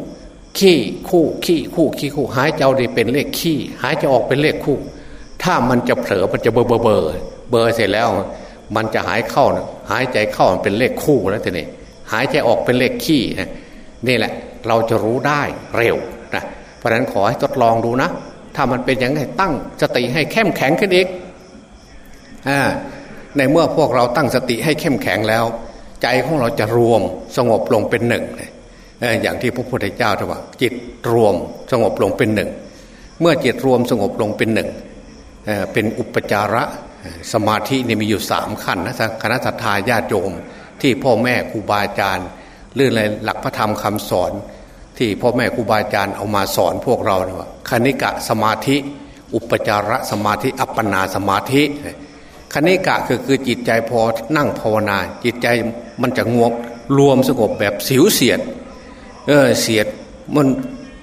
ขี้คู่ขี้คู่ขี้คู่ หายใจได้เป็นเลขขี้หายใจออกเป็นเลขคู่ ถ้ามันจะเผลอมันจะเบอร์เบอร์เบอร์เบอร์เสร็จแล้ว มันจะหายเข้าหายใจเข้ามันเป็นเลขคู่แล้วทีนี้หายใจออกเป็นเลขขี้นี่ นี่แหละเราจะรู้ได้เร็วนะเพราะนั้นขอให้ทดลองดูนะ ถ้ามันเป็นอย่างไรตั้งสติให้เข้มแข็งขึ้นอีกในเมื่อพวกเราตั้งสติให้เข้มแข็งแล้ว ใจของเราจะรวมสงบลงเป็นหนึ่งอย่างที่พระพุทธเจ้าตรัสจิตรวมสงบลงเป็นหนึ่ง เมื่อจิตรวมสงบลงเป็นหนึ่งเป็นอุปจาระสมาธินี่มีอยู่สามขั้นนะคณะสัตยาญาติโยมที่พ่อแม่ครูบาอาจารย์ เรื่องอะไรหลักพระธรรมคำสอน ที่พ่อแม่ครูบาอาจารย์เอามาสอนพวกเราเนี่ยว่าคณิกะสมาธิ อุปจาระสมาธิ อัปปนาสมาธิคณิกะคือคือจิตใจพอนั่งภาวนา จิตใจมันจะงวกรวมสงบแบบสิวเสียดเออเสียดมัน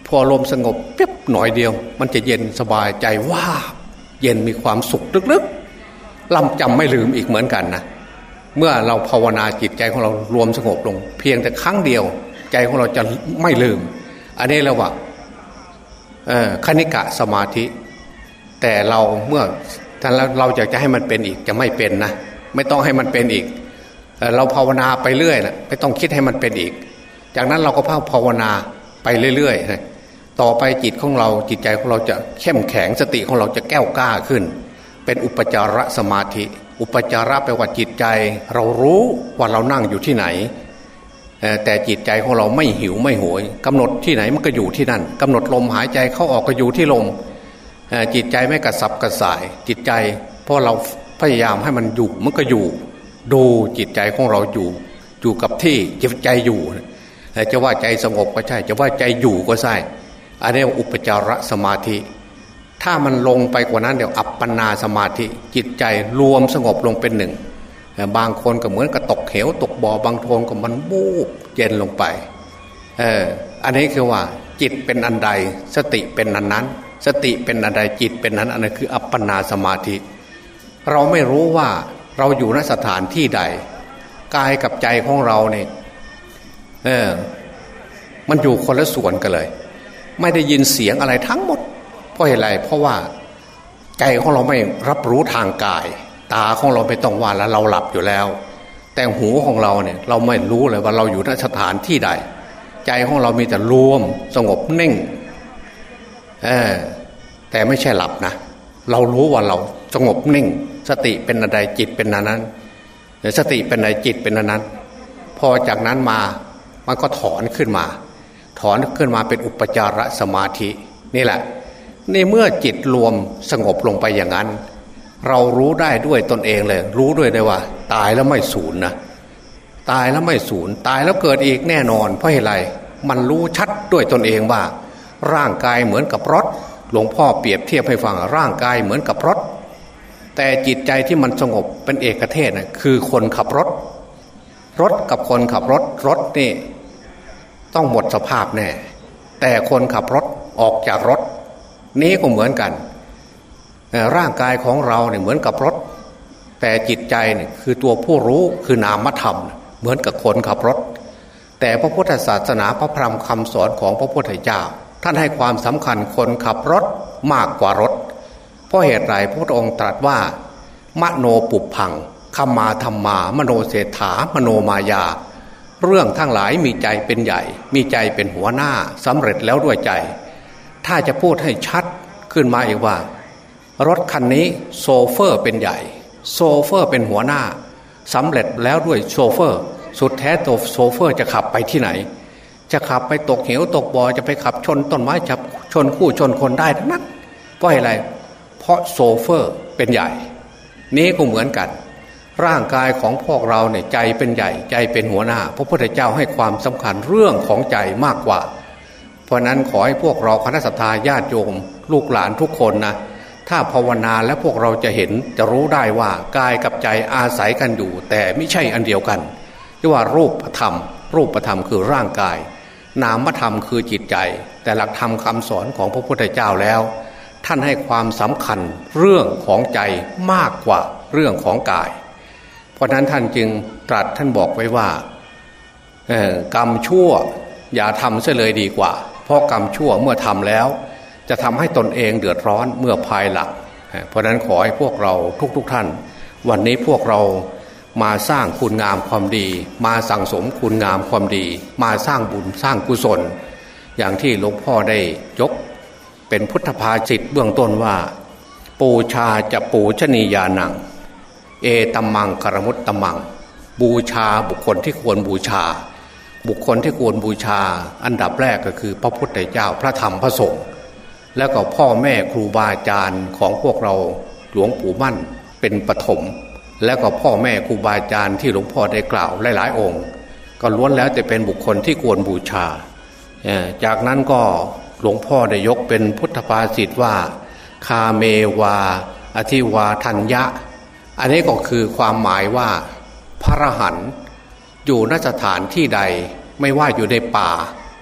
พอลมสงบเป๊บหน่อยเดียว มันจะเย็นสบายใจว่าเย็นมีความสุขลึกๆลำจำไม่ลืมอีกเหมือนกันนะ เมื่อเราภาวนาจิตใจของเรารวมสงบลง เพียงแต่ครั้งเดียว ใจของเราจะไม่ลืม อันนี้เราว่าคณิกะสมาธิ แต่เราเมื่อท่านเราอยากจะให้มันเป็นอีกจะไม่เป็นนะไม่ต้องให้มันเป็นอีก เราภาวนาไปเรื่อยนะไม่ต้องคิดให้มันเป็นอีก จากนั้นเราก็ภาวนาไปเรื่อยๆนะต่อไปจิตของเราจิตใจของเราจะเข้มแข็งสติของเราจะแก้วกล้าขึ้น เป็นอุปจารสมาธิ อุปจาระแปลว่าจิตใจ เรารู้ว่าเรานั่งอยู่ที่ไหน แต่จิตใจของเราไม่หิวไม่หวยกำหนดที่ไหนมันก็อยู่ที่นั่นกำหนดลมหายใจเข้าออกก็อยู่ที่ลมจิตใจไม่กระสับกระส่าย จิตใจเพราะเราพยายามให้มันอยู่มันก็อยู่ ดูจิตใจของเราอยู่ อยู่กับที่จิตใจอยู่จะว่าใจสงบก็ใช่ จะว่าใจอยู่ก็ใช่อันนี้อุปจารสมาธิ ถ้ามันลงไปกว่านั้นเดี๋ยวอัปปนาสมาธิจิตใจรวมสงบลงเป็นหนึ่ง บางคนก็เหมือนกับตกเหวตกบ่อบางคนก็มันบูบเย็นลงไปเอออันนี้คือว่าจิตเป็นอันใดสติเป็นอันนั้น สติเป็นอันใดจิตเป็นนั้นอันนั้นคืออัปปนาสมาธิ เราไม่รู้ว่าเราอยู่ณสถานที่ใดกายกับใจของเราเนี่ยเออมันอยู่คนละส่วนกันเลย ไม่ได้ยินเสียงอะไรทั้งหมด เพราะอะไรเพราะว่าใจของเราไม่รับรู้ทางกาย ตาของเราไม่ต้องว่าแล้วเราหลับอยู่แล้ว แต่หูของเราเนี่ยเราไม่รู้เลยว่าเราอยู่ณสถานที่ใด ใจของเรามีแต่รวมสงบนิ่งเออแต่ไม่ใช่หลับนะ เรารู้ว่าเราสงบนิ่ง สติเป็นอะไรจิตเป็นนั้นสติเป็นอะไรจิตเป็นนั้น พอจากนั้นมามันก็ถอนขึ้นมา ถอนขึ้นมาเป็นอุปจารสมาธินี่แหละ ในเมื่อจิตรวมสงบลงไปอย่างนั้น เรารู้ได้ด้วยตนเองเลย รู้ด้วยได้ว่า ตายแล้วไม่สูญนะตายแล้วไม่สูญตายแล้วเกิดอีกแน่นอน เพราะเหตุไรมันรู้ชัดด้วยตนเองว่า ร่างกายเหมือนกับรถ หลวงพ่อเปรียบเทียบให้ฟังร่างกายเหมือนกับรถ แต่จิตใจที่มันสงบเป็นเอกเทศนะคือคนขับรถ รถกับคนขับรถรถนี่ ต้องหมดสภาพแน่แต่คนขับรถออกจากรถ นี้ก็เหมือนกัน ร่างกายของเราเนี่ยเหมือนกับรถ แต่จิตใจเนี่ยคือตัวผู้รู้คือนามธรรม เหมือนกับคนขับรถ แต่พระพุทธศาสนาพระพรรมคำสอนของพระพุทธเจ้า ท่านให้ความสำคัญคนขับรถมากกว่ารถ เพราะเหตุไรพระองค์ตรัสว่า มะโนปุพพังคะมาธัมมา มะโนเสฏฐา มะโนมะยา เรื่องทั้งหลายมีใจเป็นใหญ่ มีใจเป็นหัวหน้าสำเร็จแล้วด้วยใจ ถ้าจะพูดให้ชัดขึ้นมาอีกว่า รถคันนี้โชเฟอร์เป็นใหญ่ โชเฟอร์เป็นหัวหน้าสำเร็จแล้วด้วยโชเฟอร์ สุดแท้ตัวโชเฟอร์จะขับไปที่ไหน จะขับไปตกเหวตกบ่อจะไปขับชนต้นไม้ขับชนผู้ชนคนได้ทั้งนั้นเพราะอะไร เพราะโซเฟอร์เป็นใหญ่ นี้ก็เหมือนกัน ร่างกายของพวกเราเนี่ยใจเป็นใหญ่ใจเป็นหัวหน้า พระพุทธเจ้าให้ความสำคัญเรื่องของใจมากกว่า เพราะนั้นขอให้พวกเราคณะสัตยาญาติโยมลูกหลานทุกคนนะถ้าภาวนาและพวกเราจะเห็นจะรู้ได้ว่ากายกับใจอาศัยกันอยู่ แต่ไม่ใช่อันเดียวกันที่ว่ารูปธรรม รูปธรรมคือร่างกาย นามธรรมคือจิตใจ แต่หลักธรรมคำสอนของพระพุทธเจ้าแล้ว ท่านให้ความสำคัญเรื่องของใจมากกว่าเรื่องของกาย เพราะนั้นท่านจึงตรัสท่านบอกไว้ว่ากรรมชั่วอย่าทำเสียเลยดีกว่า เพราะกรรมชั่วเมื่อทำแล้ว จะทำให้ตนเองเดือดร้อนเมื่อภายหลังเพราะนั้นขอให้พวกเราทุกๆทท่าน วันนี้พวกเรามาสร้างคุณงามความดี มาสั่งสมคุณงามความดี มาสร้างบุญสร้างกุศล อย่างที่หลวงพ่อได้ยก เป็นพุทธภาจิตเบื้องต้นว่า ปูชาจะปูชนียานัง เอตัมมังคารมุตตมัง บูชาบุคคลที่ควรบูชา บุคคลที่ควรบูชา อันดับแรกก็คือพระพุทธเจ้าพระธรรมพระสงฆ์แล้วก็พ่อแม่ครูบาอาจารย์ของพวกเราหลวงปู่มั่นเป็นปฐมแล้วก็พ่อแม่ครูบาอาจารย์ที่หลวงพ่อได้กล่าวหลาย ๆ องค์ ก็ล้วนแล้วจะเป็นบุคคลที่ควรบูชา จากนั้นก็หลวงพ่อได้ยกเป็นพุทธภาษิตว่า คาเมวา อธิวาทัญญะ อันนี้ก็คือความหมายว่าพระหัน อยู่นสถานที่ใดไม่ว่าอยู่ในป่า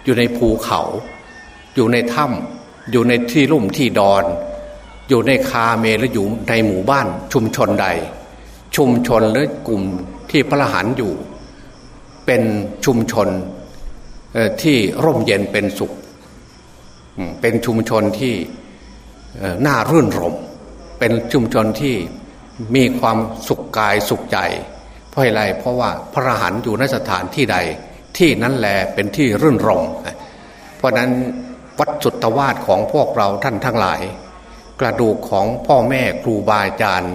อยู่ในภูเขา อยู่ในถ้ำอยู่ในที่ลุ่มที่ดอน อยู่ในคาเมหรืออยู่ในหมู่บ้านชุมชนใด ชุมชนหรือกลุ่มที่พระหันอยู่ เป็นชุมชนที่ร่มเย็นเป็นสุข เป็นชุมชนที่น่ารื่นรม เป็นชุมชนที่มีความสุขกายสุขใจ เพราะอะไรเพราะว่าพระหันอยู่ในสถานที่ใด ที่นั้นแหลเป็นที่รื่นรมเพราะนั้นวัดจุตวาดของพวกเราท่านทั้งหลาย กระดูกของพ่อแม่ครูบาอาจารย์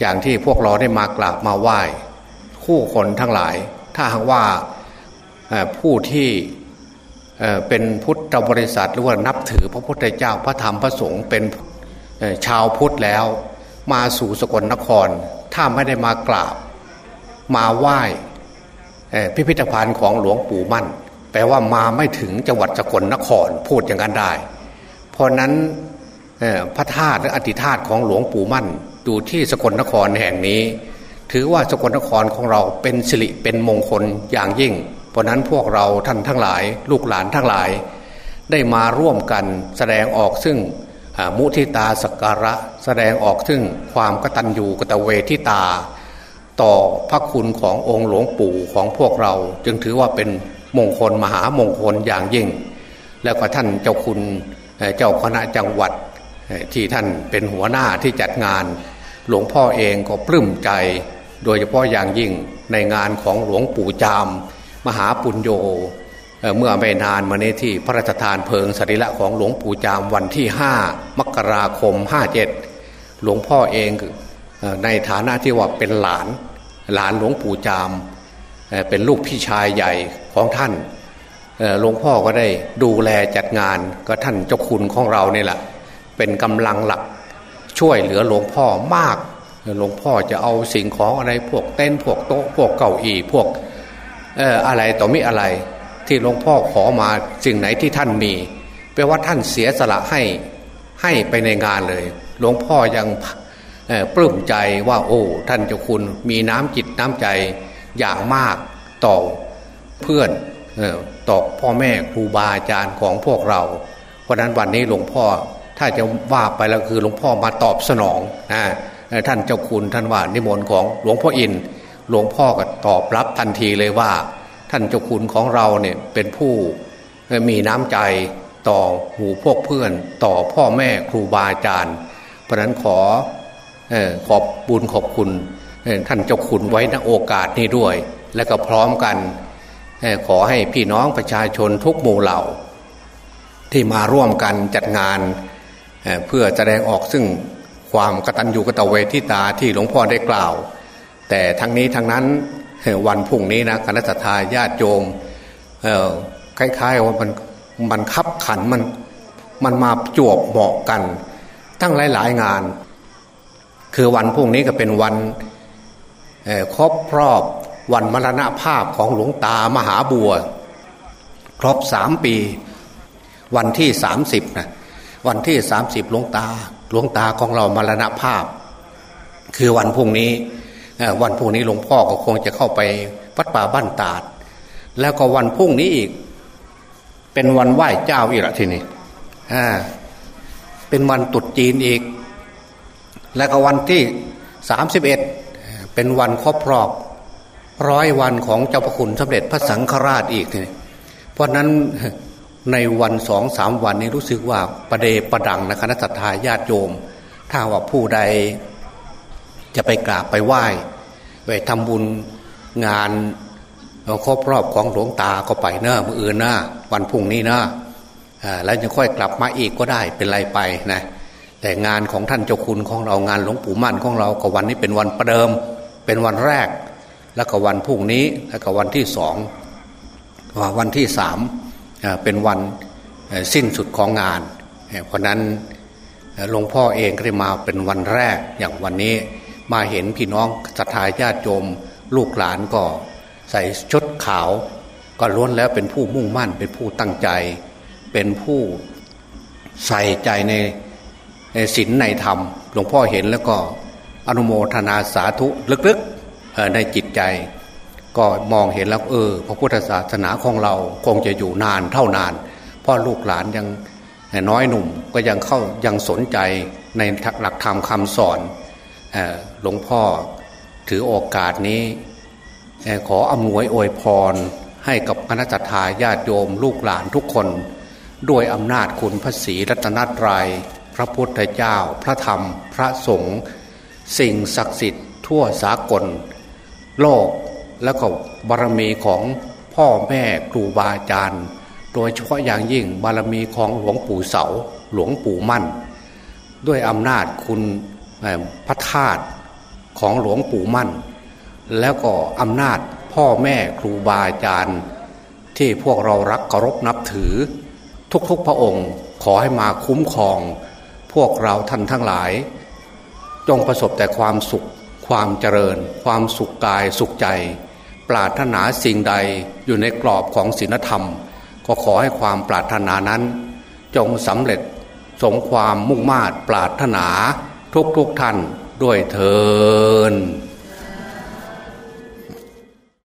อย่างที่พวกเราได้มากราบมาไหว้คู่คนทั้งหลาย ถ้าหากว่าผู้ที่เป็นพุทธบริษัทหรือว่านับถือพระพุทธเจ้าพระธรรมพระสงฆ์เป็นชาวพุทธแล้ว มาสู่สกลนคร ถ้าไม่ได้มากราบ มาไหว้พิพิธภัณฑ์ของหลวงปู่มั่น แปลว่ามาไม่ถึงจังหวัดสกลนครพูดอย่างนั้นได้ เพราะนั้นพระธาตุและอธิธาตุของหลวงปู่มั่นอยู่ที่สกลนครแห่งนี้ ถือว่าสกลนครของเราเป็นสิริเป็นมงคลอย่างยิ่ง เพราะนั้นพวกเราท่านทั้งหลาย ลูกหลานทั้งหลาย ได้มาร่วมกันแสดงออกซึ่งมุทิตาสกการะ แสดงออกซึ่งความกตัญญูกตเวทิตา ต่อพระคุณขององค์หลวงปู่ของพวกเรา จึงถือว่าเป็นมงคลมหามงคลอย่างยิ่ง แล้วก็ท่านเจ้าคุณเจ้าคณะจังหวัดที่ท่านเป็นหัวหน้าที่จัดงาน หลวงพ่อเองก็ปลื้มใจ โดยเฉพาะอย่างยิ่งในงานของหลวงปู่จาม มหาปุญโญเมื่อไม่นานมานี้ที่พระราชทานเพลิงสรีระของหลวงปู่จามวันที่ 5 มกราคม 57 หลวงพ่อเองในฐานะที่ว่าเป็นหลาน หลานหลวงปู่จามเป็นลูกพี่ชายใหญ่ของท่านหลวงพ่อก็ได้ดูแลจัดงานก็ท่านเจ้าคุณของเราเนี่ยแหละเป็นกำลังหลักช่วยเหลือหลวงพ่อมาก หลวงพ่อจะเอาสิ่งของอะไรพวกเต้นพวกโต๊ะพวกเก้าอี้พวกอออะไรต่อมิอะไรที่หลวงพ่อขอมาสิ่งไหนที่ท่านมีแปลว่าท่านเสียสละให้ให้ไปในงานเลย หลวงพ่อยัง ปลื้มใจว่าโอ้ท่านเจ้าคุณมีน้ำจิตน้ำใจอย่างมากต่อเพื่อนต่อพ่อแม่ครูบาอาจารย์ของพวกเรา เพราะนั้นวันนี้หลวงพ่อถ้าจะว่าไปแล้วคือหลวงพ่อมาตอบสนองนะท่านเจ้าคุณท่านว่านิมนต์ของหลวงพ่ออินหลวงพ่อก็ตอบรับทันทีเลยว่า ท่านเจ้าคุณของเราเนี่ยเป็นผู้มีน้ำใจต่อหมู่พวกเพื่อน ต่อพ่อแม่ครูบาอาจารย์ เพราะนั้นขอ ขอบบุญขอบคุณท่านเจ้าคุณไว้ณโอกาสนี้ด้วย และก็พร้อมกันขอให้พี่น้องประชาชนทุกหมู่เหล่า ที่มาร่วมกันจัดงานเพื่อแสดงออกซึ่งความกตัญญูกตเวทิตาที่หลวงพ่อได้กล่าว แต่ทั้งนี้ทั้งนั้นวันพุ่งนี้นะคณะทาญาติโยมคล้ายๆว่ามันมันคับขันมันมันมาจวบเหมาะกัน ตั้งหลายๆงาน คือวันพรุ่งนี้ก็เป็นวันครบรอบวันมรณภาพของหลวงตามหาบัว ครบสามปี วันที่สามสิบนะวันที่สามสิบหลวงตาหลวงตาของเรามรณภาพ คือวันพรุ่งนี้วันพรุ่งนี้หลวงพ่อก็คงจะเข้าไปวัดป่าบ้านตาด แล้วก็วันพรุ่งนี้อีก เป็นวันไหว้เจ้าอีกละทีนี้เป็นวันตุดจีนอีก และก็วันที่สามสิบเป็นวันครบรอบร้อยวันของเจ้าพระคุณสมเด็จพระสังฆราชอีกนี่เพราะนั้นในวันสองสามวันนี้รู้สึกว่าประเดประดังนะคณะทาญาติโยม ถ้าว่าผู้ใดจะไปกราบไปไหว้ไปทำบุญงานครบรอบของหลวงตาก็ไปเนอะมืออื่นนะวันพุ่งนี้นะแล้วจะค่อยกลับมาอีกก็ได้เป็นไรไปนะ แต่งานของท่านเจ้าคุณของเรางานหลวงปู่มั่นของเราก็วันนี้เป็นวันประเดิม เป็นวันแรก แล้วก็วันพรุ่งนี้แล้วก็วันที่สองวันที่สามเป็นวันสิ้นสุดของงาน เพราะนั้นหลวงพ่อเองก็ได้มาเป็นวันแรกอย่างวันนี้มาเห็นพี่น้องศรัทธาญาติโยมลูกหลานก็ใส่ชุดขาว ก็ล้วนแล้วเป็นผู้มุ่งมั่นเป็นผู้ตั้งใจ เป็นผู้ใส่ใจใน ศีลในธรรม หลวงพ่อเห็นแล้วก็อนุโมทนาสาธุลึกๆในจิตใจ ก็มองเห็นแล้วเออ พระพุทธศาสนาของเราคงจะอยู่นานเท่านานพราะลูกหลานยังน้อยหนุ่มก็ยังเข้ายังสนใจในหลักธรรมคำสอนหลวงพ่อถือโอกาสนี้ขออำนวยอวยพรให้กับคณะทาญาติโยมลูกหลานทุกคน ด้วยอำนาจคุณพระศรีรัตนตรยัย ระพุทธเจ้า พระธรรม พระสงฆ์สิ่งศักดิ์สิทธิ์ทั่วสากล โลกแล้วก็บารมีของพ่อแม่ครูบาอาจารย์ โดยเฉพาะอย่างยิ่งบารมีของหลวงปู่เสา หลวงปู่มั่น ด้วยอำนาจคุณพระธาตุของหลวงปู่มั่น แล้วก็อำนาจพ่อแม่ครูบาอาจารย์ ที่พวกเรารักเคารพนับถือ ทุกๆพระองค์ขอให้มาคุ้มครอง พวกเราท่านทั้งหลาย จงประสบแต่ความสุข ความเจริญ ความสุขกายสุขใจ ปรารถนาสิ่งใดอยู่ในกรอบของศีลธรรม ก็ขอให้ความปรารถนานั้น จงสำเร็จสมความมุ่งมา่ปรารถนาทุกทุกท่านด้วยเทอ